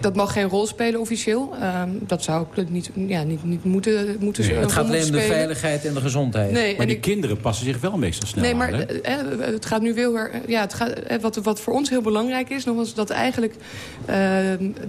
Dat mag geen rol spelen officieel. Ehm, dat zou ik niet, ja, niet, niet moeten, moeten Nee, het gaat alleen om de veiligheid en de gezondheid. Nee, Maar en die ik- kinderen passen zich wel meestal snel Nee, maar aan, hè? eh, eh, het gaat nu weer... weer- Ja, het gaat, eh, wat, wat voor ons heel belangrijk is... Nog eens dat eigenlijk eh,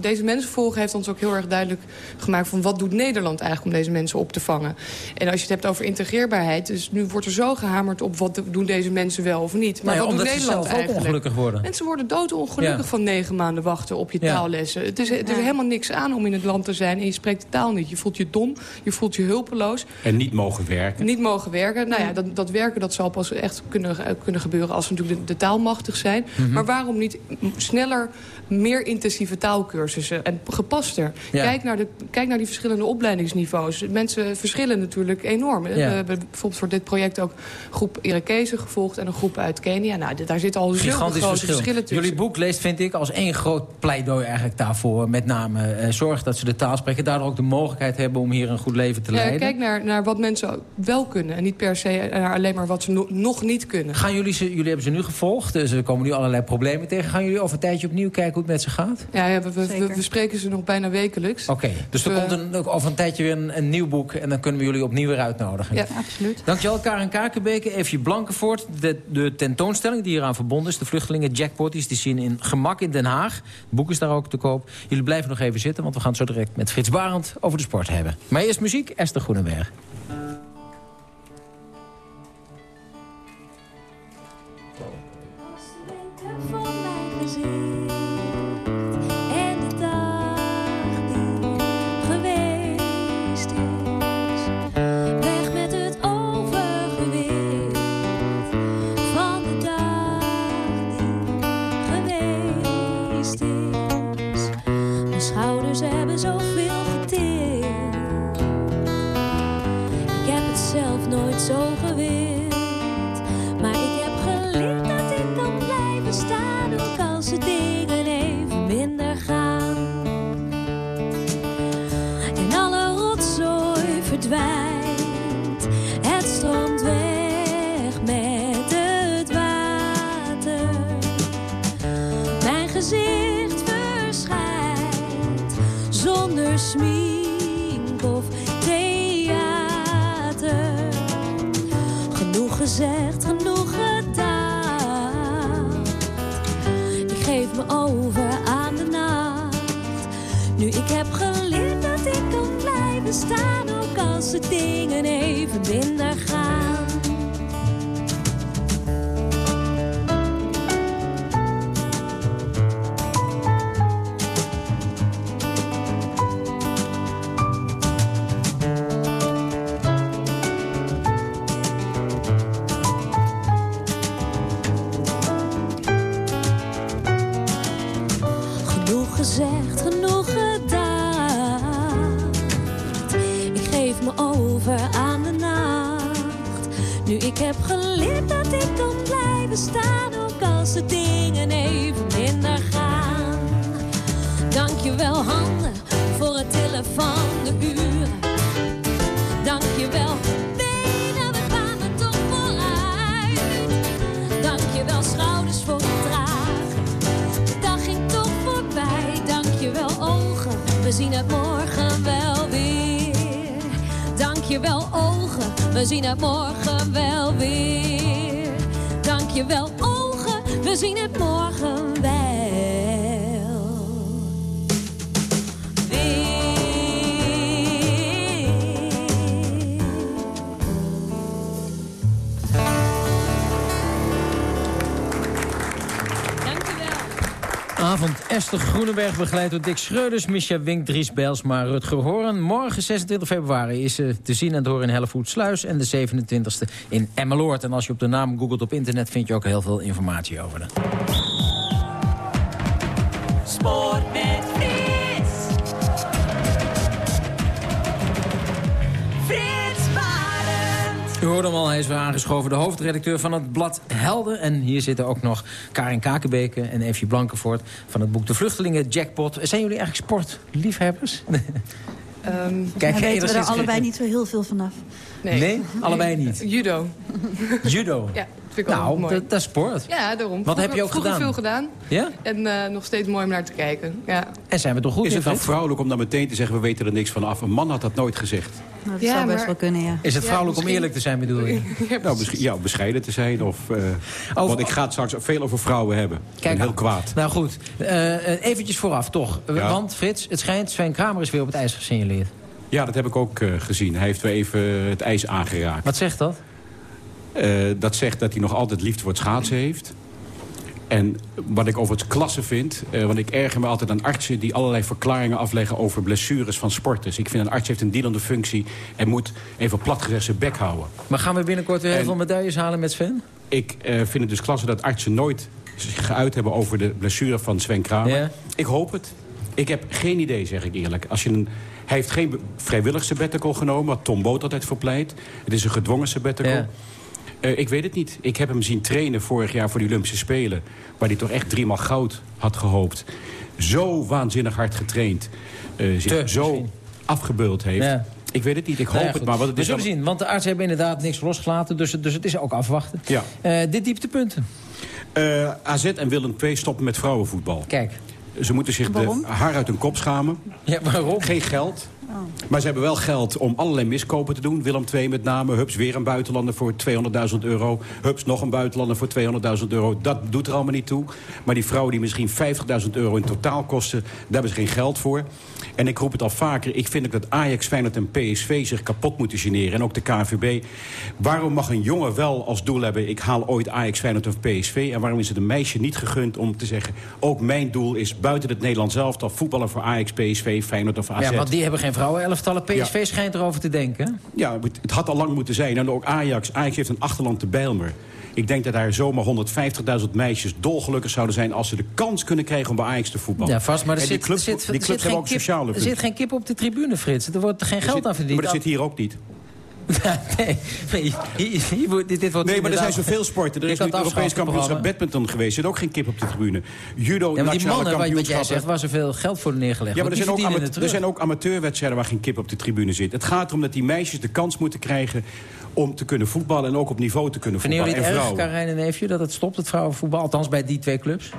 deze mensenvolgen heeft ons ook heel erg duidelijk gemaakt... van wat doet Nederland eigenlijk om deze mensen op te vangen. En als je het hebt over integreerbaarheid... dus nu wordt er zo gehamerd op wat doen deze mensen wel of niet. Maar Nou ja, wat doet Nederland zelf ook eigenlijk? ongelukkig worden. Mensen worden doodongelukkig Ja. van negen maanden wachten op je Ja. taallessen. Het is, het is helemaal niks aan om in het land te zijn en je spreekt de taal niet. Je voelt je dom, je voelt je hulpeloos. En niet mogen werken. Niet mogen werken. Nou ja, dat, dat werken dat zal pas echt kunnen, eh, kunnen gebeuren als we natuurlijk de, de taal machtig zijn. Mhm. Maar waarom niet sneller meer intensieve taalkursussen en gepaster? Ja. Kijk, naar de, kijk naar die verschillende opleidingsniveaus. Mensen verschillen natuurlijk enorm. Ja. We hebben bijvoorbeeld voor dit project ook een groep Irakezen gevolgd... en een groep uit Kenia. Nou, daar zitten al zulke Gigantisch grote verschil. verschillen tussen. Jullie boek leest, vind ik, als één groot pleidooi eigenlijk daarvoor. Met name eh, zorg dat ze de taal spreken. Daardoor ook de mogelijkheid hebben om hier een goed leven te Ja, leiden. kijk naar, naar wat mensen wel kunnen. En niet per se naar alleen maar wat ze no- nog niet kunnen. Gaan jullie, ze, jullie hebben ze nu gevolgd, dus er komen nu allerlei problemen tegen. Gaan jullie over een tijdje opnieuw kijken hoe het met ze gaat? Ja, ja we, we, we, we spreken ze nog bijna wekelijks. Oké, dus er We- komt een, ook over een tijdje weer een, een nieuw boek... en dan kunnen we jullie opnieuw weer uitnodigen. Ja, absoluut. Dankjewel, Karen Kakenbeke, Evje Blankenvoort. De, de tentoonstelling die hieraan verbonden is, de vluchtelingen Jackpot... die is te zien in Gemak in Den Haag. Het boek is daar ook te koop. Jullie blijven nog even zitten, want we gaan het zo direct met Frits Barend... over de sport hebben. Maar eerst muziek, Esther Groenenberg. Blijven staan, ook als de dingen even. Groenenberg, begeleid door Dick Schreuders, Misha Wink, Dries Bijlsma, Rutger Horen. Morgen 26 februari is ze te zien en te horen in Hellevoetsluis... en de 27e in Emmeloord. En als je op de naam googelt op internet... vind je ook heel veel informatie over haar. Sport hoorde hem al, hij is weer aangeschoven. De hoofdredacteur van het blad Helden. En hier zitten ook nog Karin Kakenbeke en Evie Blankenvoort... van het boek De Vluchtelingen Jackpot. Zijn jullie eigenlijk sportliefhebbers? Ehm, Kijk, Daar weten we er allebei niet zo heel veel vanaf. Nee, allebei niet. Judo. Judo. Ja. vind ik Nou, mooi. dat, dat is sport. Ja, daarom. Wat heb je ook gedaan? veel gedaan. Ja? En eh, nog steeds mooi om naar te kijken. Ja. En zijn we toch goed Is het dan vrouwelijk om dan meteen te zeggen... we weten er niks van af? Een man had dat nooit gezegd. Nou, dat Ja, zou best maar- wel kunnen, ja. Is het vrouwelijk om eerlijk te zijn, bedoel je? Nou, misschien, ja, bescheiden te zijn. Of, eh, Want ik ga het straks veel over vrouwen hebben. Ben heel nou. kwaad. Nou goed, eh, eh, eventjes vooraf toch. Ja. Want Frits, het schijnt, Sven Kramer is weer op het ijs gesignaleerd. Ja, dat heb ik ook eh, gezien. Hij heeft weer even het ijs aangeraakt. Wat zegt dat? Eh, dat zegt dat hij nog altijd liefde voor het schaatsen heeft. En wat ik over het klasse vind... eh, want ik erger me altijd aan artsen... die allerlei verklaringen afleggen over blessures van sporters. Ik vind een arts heeft een dienende functie... en moet even platgezegd zijn bek houden. Maar gaan we binnenkort weer heel En- veel medailles halen met Sven? Ik vind het dus klasse dat artsen nooit zich geuit hebben... over de blessure van Sven Kramer. Ik hoop het. Ik heb geen idee, zeg ik eerlijk. Als je een, hij heeft geen vrijwillig sabbatical genomen... wat Tom Boot altijd verpleit. Het is een gedwongen sabbatical. Ja. Eh, ik weet het niet. Ik heb hem zien trainen vorig jaar voor de Olympische Spelen... waar hij toch echt driemaal goud had gehoopt. Zo waanzinnig hard getraind. eh, zich Te, zo misschien. afgebeuld heeft. Ja. Ik weet het niet. Ik hoop Nou ja, het maar. Want het we is zullen zien, want de artsen hebben inderdaad niks losgelaten. Dus, het- dus het is ook afwachten. Ja. Eh, dit dieptepunten. Eh, AZ en Willem II stoppen met vrouwenvoetbal. Kijk. Ze moeten zich Waarom? de haar uit hun kop schamen. Ja, waarom? Geen geld. Maar ze hebben wel geld om allerlei miskopen te doen. Willem II met name. Hups, weer een buitenlander voor 200.000 euro. Hups, nog een buitenlander voor 200.000 euro. Dat doet er allemaal niet toe. Maar die vrouwen die misschien 50.000 euro in totaal kosten... daar hebben ze geen geld voor. En ik roep het al vaker. Ik vind ook dat Ajax, Feyenoord en PSV zich kapot moeten generen. En ook de KNVB. Waarom mag een jongen wel als doel hebben... ik haal ooit Ajax, Feyenoord of PSV? En waarom is het een meisje niet gegund om te zeggen... ook mijn doel is buiten het Nederlands elftal... voetballen voor Ajax, PSV, Feyenoord of AZ? Ja, want die hebben geen vrouwenelftallen. PSV Ja. schijnt erover te denken. Ja, het- had al lang moeten zijn. En ook Ajax. Ajax heeft een achterland te Bijlmer. Ik denk dat daar zomaar 150.000 meisjes dolgelukkig zouden zijn... als ze de kans kunnen krijgen om bij Ajax te voetballen. Ja, vast, maar er En die zit, er zit hebben geen kip, er zit geen kip op de tribune, Frits. Er wordt geen geld aan verdiend. Maar dat zit hier ook niet. nee, nee, hier, hier wordt- dit, dit wordt Nee, maar er zijn zoveel sporten. Er is nu het Europees kampioenschap badminton geweest. Er zit ook geen kip op de tribune. Judo, Ja, maar die nationale mannen, wat, wat jij zegt, waar zoveel geld voor neergelegd Ja, maar er zijn, ook er zijn ook amateurwedstrijden waar geen kip op de tribune zit. Het gaat erom dat die meisjes de kans moeten krijgen om te kunnen voetballen... en ook op niveau te kunnen voetballen. jullie het en erg. Karijn en Neefje, dat het stopt, het vrouwenvoetbal? Althans bij die twee clubs?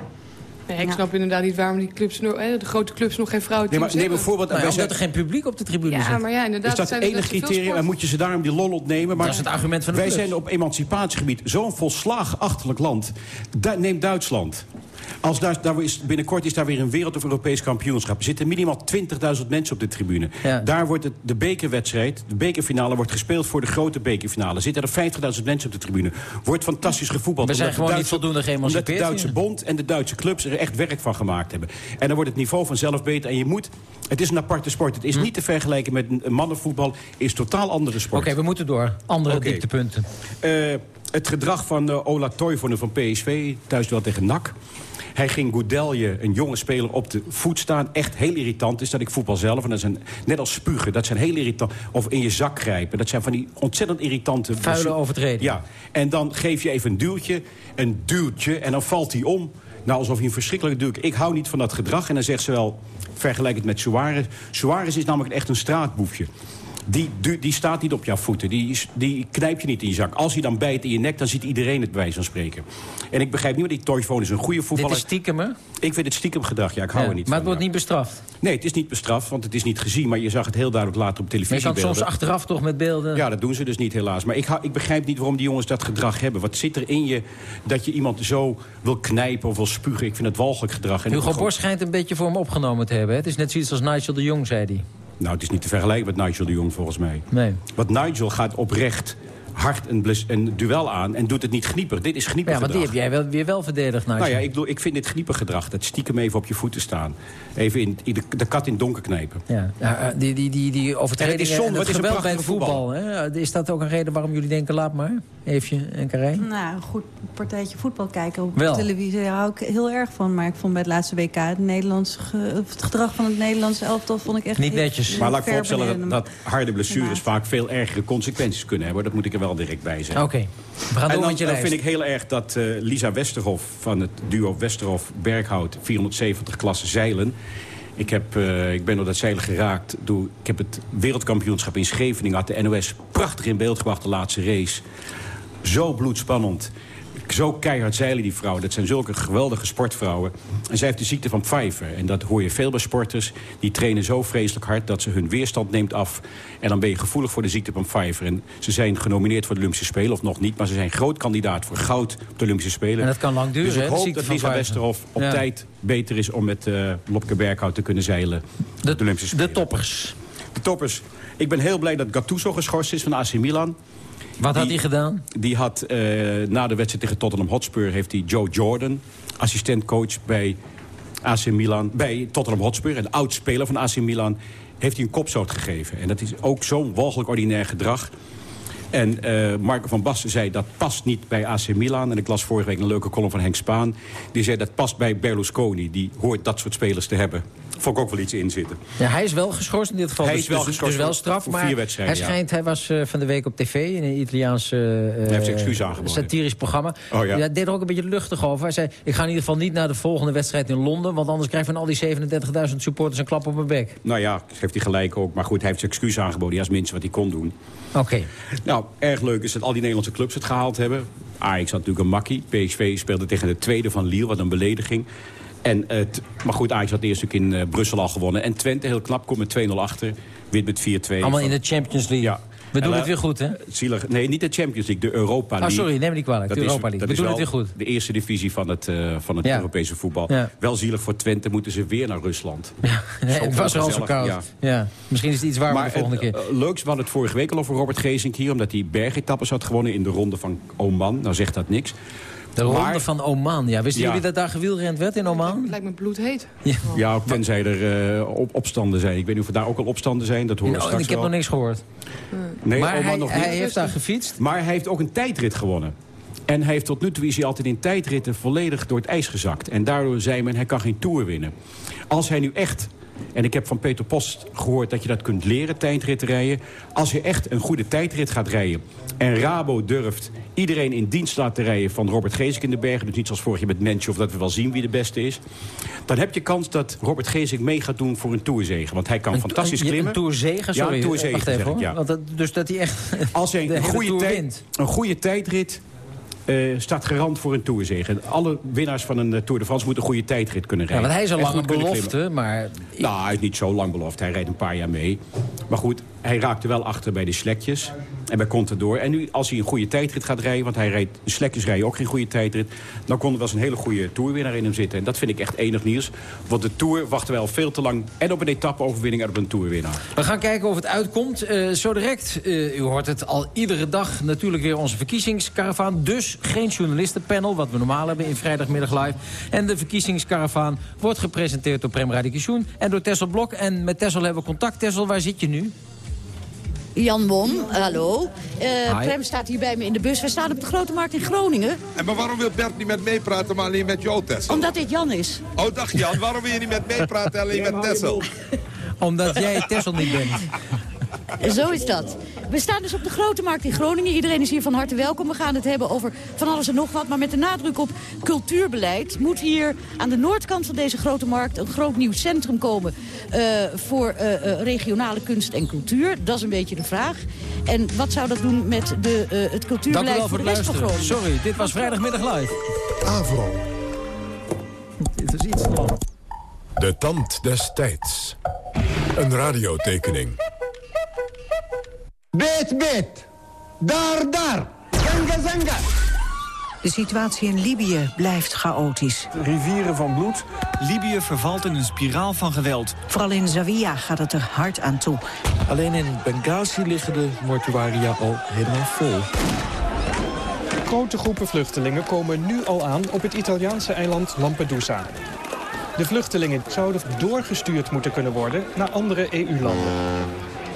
Nee, ik snap inderdaad niet waarom die clubs, de grote clubs nog geen vrouwen Nee, maar neem een voorbeeld. Nou omdat er geen publiek op de tribune Ja, zit. maar ja, inderdaad. Is dat zijn het er enige criterium en moet je ze daarom die lol ontnemen? Maar Dat is het argument van de Wij clubs. zijn op emancipatiegebied zo'n volslagen achterlijk land. Da neem Duitsland. Als daar, daar is, binnenkort is daar weer een wereld- of Europees kampioenschap. Er zitten minimaal 20.000 mensen op de tribune. Ja. Daar wordt het, de bekerwedstrijd, de bekerfinale wordt gespeeld voor de grote bekerfinale. Zitten er 50.000 mensen op de tribune. Wordt fantastisch gevoetbald. We zijn gewoon niet Duitse- voldoende geëmancipeerd Omdat de Duitse bond en de Duitse clubs er echt werk van gemaakt hebben. En dan wordt het niveau vanzelf beter. En je moet, het is een aparte sport. Het is niet te vergelijken met mannenvoetbal. is totaal andere sport. Hm. Oké, we moeten door. Andere Oké. dieptepunten. Eh, het gedrag van eh, Ola Toivonen van PSV, thuis wel tegen NAC. Hij ging Goudelje, een jonge speler, op de voet staan. Echt heel irritant is dat ik voetbal zelf. En dat zijn, net als spugen, dat zijn heel irritant. Of in je zak grijpen. Dat zijn van die ontzettend irritante... Vuile overtredingen. Ja. En dan geef je even een duwtje, een duwtje, en dan valt hij om. Nou, alsof hij een verschrikkelijke duw... Ik hou niet van dat gedrag. En dan zegt ze wel, vergelijk het met Suarez. Suarez is namelijk echt een straatboefje. Die, die staat niet op jouw voeten. Die, die knijp je niet in je zak. Als hij dan bijt in je nek, dan ziet iedereen het bij wijze van spreken. En ik begrijp niet, want die Toyfone is een goede Dit voetballer. is stiekem, hè? Ik vind het stiekem gedrag, ja, ik hou Ja, er niet maar van. het wordt ja. niet bestraft. Nee, het is niet bestraft, want het is niet gezien. Maar je zag het heel duidelijk later op Maar je televisie. kan het soms achteraf toch met beelden... Ja, dat doen ze dus niet helaas. Maar ik, hou- ik begrijp niet waarom die jongens dat gedrag hebben. Wat zit er in je dat je iemand zo wil knijpen of wil spugen? Ik vind het walgelijk gedrag. En Hugo Borst schijnt een beetje voor hem opgenomen te hebben. hè? Het is net zoiets als Nigel de Jong, zei hij. Nou, het is niet te vergelijken met Nigel de Jong volgens mij. Nee. Want Nigel gaat oprecht hard een, duel aan en doet het niet gnieper. Dit is Ja, gniepergedrag. want die heb jij wel, weer wel verdedigd. Nou ja, ik, bedoel, ik vind dit gniepergedrag. Dat stiekem even op je voeten staan. Even in, in de, de kat in het donker knijpen. Ja, ja, eh, die, die, die, die overtredingen En het is zonde, en het het is een geweld bij het voetbal. Hè? Is dat ook een reden waarom jullie denken, laat maar? Eefje en Karijn? Nou, een goed partijtje voetbal kijken op Wel. televisie daar hou ik heel erg van. Maar ik vond bij het laatste WK het, Nederlands ge- het gedrag van het Nederlandse elftal vond ik echt Niet netjes. Maar laat ik ver vooropstellen dat, harde blessures vaak veel ergere consequenties kunnen hebben. Dat moet ik er wel direct bij zeggen. Oké, we gaan en door met je dan lijst. vind ik heel erg dat eh, Lisa Westerhof van het duo Westerhof-Berghout... 470 klasse zeilen... Ik, heb, eh, ik ben door dat zeilen geraakt. Door, ik heb het wereldkampioenschap in Scheveningen... had de NOS prachtig in beeld gebracht, de laatste race. Zo bloedspannend. Zo keihard zeilen, die vrouwen. Dat zijn zulke geweldige sportvrouwen. En zij heeft de ziekte van Pfeiffer. En dat hoor je veel bij sporters. Die trainen zo vreselijk hard dat ze hun weerstand neemt af. En dan ben je gevoelig voor de ziekte van Pfeiffer. En ze zijn genomineerd voor de Olympische Spelen, of nog niet. Maar ze zijn groot kandidaat voor goud op de Olympische Spelen. En dat kan lang duren, Dus ik hè, de hoop dat Lisa. Westerhof op Ja. tijd beter is... om met eh Lopke Berghout te kunnen zeilen op de Olympische Spelen. De toppers. De toppers. Ik ben heel blij dat Gattuso geschorst is van AC Milan. Wat had hij gedaan? Die had eh, na de wedstrijd tegen Tottenham Hotspur... heeft hij Joe Jordan, assistentcoach bij AC Milan... bij Tottenham Hotspur, een oud-speler van AC Milan... heeft hij een kopstoot gegeven. En dat is ook zo'n walgelijk ordinair gedrag. En eh, Marco van Basten zei dat past niet bij AC Milan. En ik las vorige week een leuke column van Henk Spaan. Die zei dat past bij Berlusconi. Die hoort dat soort spelers te hebben. Vond ik ook wel iets in zitten. Ja, hij is wel geschorst in dit geval. Hij dus, is wel dus- geschorst dus wel straf, maar vier wedstrijden, hij ja. schijnt, hij was eh, van de week op tv in een Italiaans eh, satirisch programma. Oh, ja. Hij deed er ook een beetje luchtig over. Hij zei, ik ga in ieder geval niet naar de volgende wedstrijd in Londen, want anders krijgen van al die 37.000 supporters een klap op mijn bek. Nou ja, heeft hij gelijk ook. Maar goed, hij heeft zijn excuus aangeboden. Ja, is minstens wat hij kon doen. Oké. Nou, erg leuk is dat al die Nederlandse clubs het gehaald hebben. Ajax had natuurlijk een makkie. PSV speelde tegen de tweede van Lille, wat een belediging. En, het, maar goed, Ajax had eerst natuurlijk in eh, Brussel al gewonnen. En Twente, heel knap, komt met 2-0 achter. Wint met 4-2. Allemaal in de Champions League. Ja. We doen En, het eh, weer goed, hè? Zielig. Nee, niet de Champions League, de Europa Oh, League. sorry, neem me niet kwalijk. De is- Europa League. dat We is doen het weer goed. De eerste divisie van het, eh, van het Ja. Europese voetbal. Ja. Wel zielig voor Twente, moeten ze weer naar Rusland. Nee, Zo het was er al zo koud. ja. Ja. Misschien is het iets warmer Maar de volgende het, keer. eh, leukst, we hadden het vorige week al over Robert Geesink hier... omdat hij bergetappes had gewonnen in de ronde van Oman. Nou zegt dat niks. De ronde Maar- van Oman. Ja, wisten Ja. jullie dat daar gewielrend werd in Oman? Het lijkt me bloedheet. Ja, ook tenzij er eh, op, opstanden zijn. Ik weet niet of er daar ook al opstanden zijn. Dat horen we Oh, straks ik heb wel. nog niks gehoord. Nee, maar Oman hij, nog niet. hij heeft daar gefietst. Maar hij heeft ook een tijdrit gewonnen. En hij heeft tot nu toe is hij altijd in tijdritten volledig door het ijs gezakt. En daardoor zei men, hij kan geen Tour winnen. Als hij nu echt... En ik heb van Peter Post gehoord dat je dat kunt leren, tijdritten rijden. Als je echt een goede tijdrit gaat rijden... en Rabo durft iedereen in dienst laten rijden van Robert Geesink in de bergen... dus niet zoals vorig jaar met Mensje of dat we wel zien wie de beste is... dan heb je kans dat Robert Geesink mee gaat doen voor een Tourzege. Want hij kan Een- fantastisch een, klimmen. Een tourzegen, Ja, sorry. een tourzege, Wacht even, zeg ik, hoor. ja. Want dat, dus dat hij echt Als hij een goede, tijd, een goede tijdrit eh, staat garant voor een Tourzege. Alle winnaars van een eh, Tour de France moeten een goede tijdrit kunnen Ja, rijden. want hij is een En lange belofte, maar... Nou, hij is niet zo lang beloofd. Hij rijdt een paar jaar mee. Maar goed, hij raakte wel achter bij de slekjes. En bij Contador. En nu, als hij een goede tijdrit gaat rijden... want hij rijdt, de rijden ook geen goede tijdrit... dan kon er wel eens een hele goede Tourwinnaar in hem zitten. En dat vind ik echt enig nieuws. Want de Tour wachten wij al veel te lang... en op een etappe-overwinning en op een Tourwinnaar. We gaan kijken of het uitkomt. Eh, zo direct, eh, u hoort het al iedere dag, natuurlijk weer onze verkiezingskaravaan. Dus geen journalistenpanel, wat we normaal hebben in vrijdagmiddag live. En de verkiezingskaravaan wordt gepresenteerd door Prem Radikishun en door Tessel Blok. En met Tessel hebben we contact. Tessel, waar zit je nu? Jan Won, hallo. Eh. Prem staat hier bij me in de bus. We staan op de Grote Markt in Groningen. En maar waarom wil Bert niet met meepraten, maar alleen met jou, Tessel? Omdat dit Jan is. Oh, dag Jan, waarom wil je niet met meepraten, alleen met Tessel? Omdat jij Tessel niet bent. Zo is dat. We staan dus op de Grote Markt in Groningen. Iedereen is hier van harte welkom. We gaan het hebben over van alles en nog wat. Maar met de nadruk op cultuurbeleid moet hier aan de noordkant van deze Grote Markt... een groot nieuw centrum komen eh, voor eh, eh, regionale kunst en cultuur. Dat is een beetje de vraag. En wat zou dat doen met de, eh, het Dank u cultuurbeleid wel voor voor de rest van. Groningen? Sorry, dit was vrijdagmiddag live. Avro. Dit is iets te lang. De tand des tijds. Een radiotekening. Beet, beet. Daar, daar. Zanga, zanga. De situatie in Libië blijft chaotisch. Rivieren van bloed. Libië vervalt in een spiraal van geweld. Vooral in Zawiya gaat het er hard aan toe. Alleen in Benghazi liggen de mortuaria al helemaal vol. Grote groepen vluchtelingen komen nu al aan op het Italiaanse eiland Lampedusa. De vluchtelingen zouden doorgestuurd moeten kunnen worden naar andere EU-landen.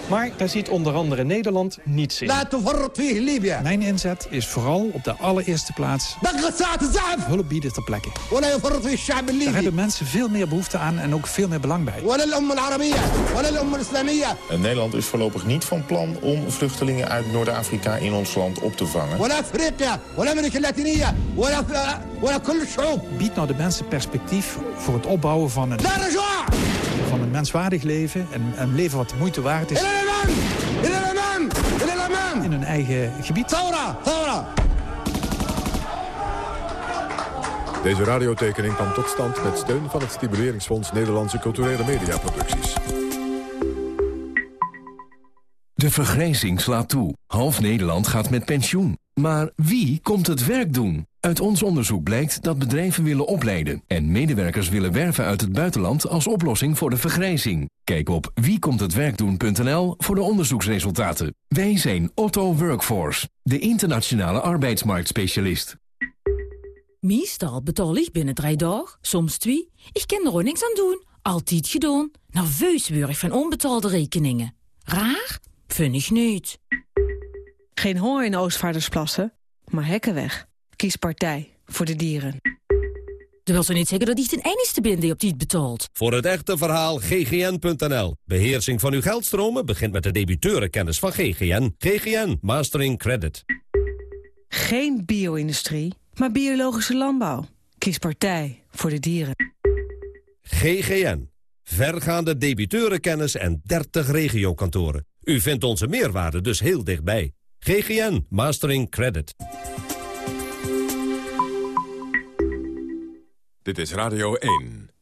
Maar daar ziet onder andere Nederland niets in. Mijn inzet is vooral op de allereerste plaats. Hulp bieden ter plekke. Daar hebben mensen veel meer behoefte aan en ook veel meer belang bij. En Nederland is voorlopig niet van plan om vluchtelingen uit Noord-Afrika in ons land op te vangen. Bied nou de mensen perspectief voor het opbouwen van een, van een menswaardig leven. En een leven wat de moeite waard is. In hun eigen gebied. Deze radiotekening kwam tot stand met steun van het Stimuleringsfonds Nederlandse Culturele Mediaproducties. De vergrijzing slaat toe. Half Nederland gaat met pensioen. Maar wie komt het werk doen? Uit ons onderzoek blijkt dat bedrijven willen opleiden... en medewerkers willen werven uit het buitenland als oplossing voor de vergrijzing. Kijk op wiekomthetwerkdoen.nl voor de onderzoeksresultaten. Wij zijn Otto Workforce, de internationale arbeidsmarktspecialist. Meestal betaal ik binnen drie dagen, soms twee. Ik kan er ook niks aan doen. Altijd gedaan. Nerveus word ik van onbetaalde rekeningen. Raar? Vind ik niet. Geen honger in Oostvaardersplassen, maar hekken weg. Kies partij voor de dieren. Dat wil zo niet zeggen dat ik ten enigste ben die op die het betaalt. Voor het echte verhaal ggn.nl. Beheersing van uw geldstromen begint met de debiteurenkennis van GGN. GGN Mastering Credit. Geen bio-industrie, maar biologische landbouw. Kies partij voor de dieren. GGN. Vergaande debiteurenkennis en 30 regiokantoren. U vindt onze meerwaarde dus heel dichtbij. GGN Mastering Credit. Dit is Radio 1.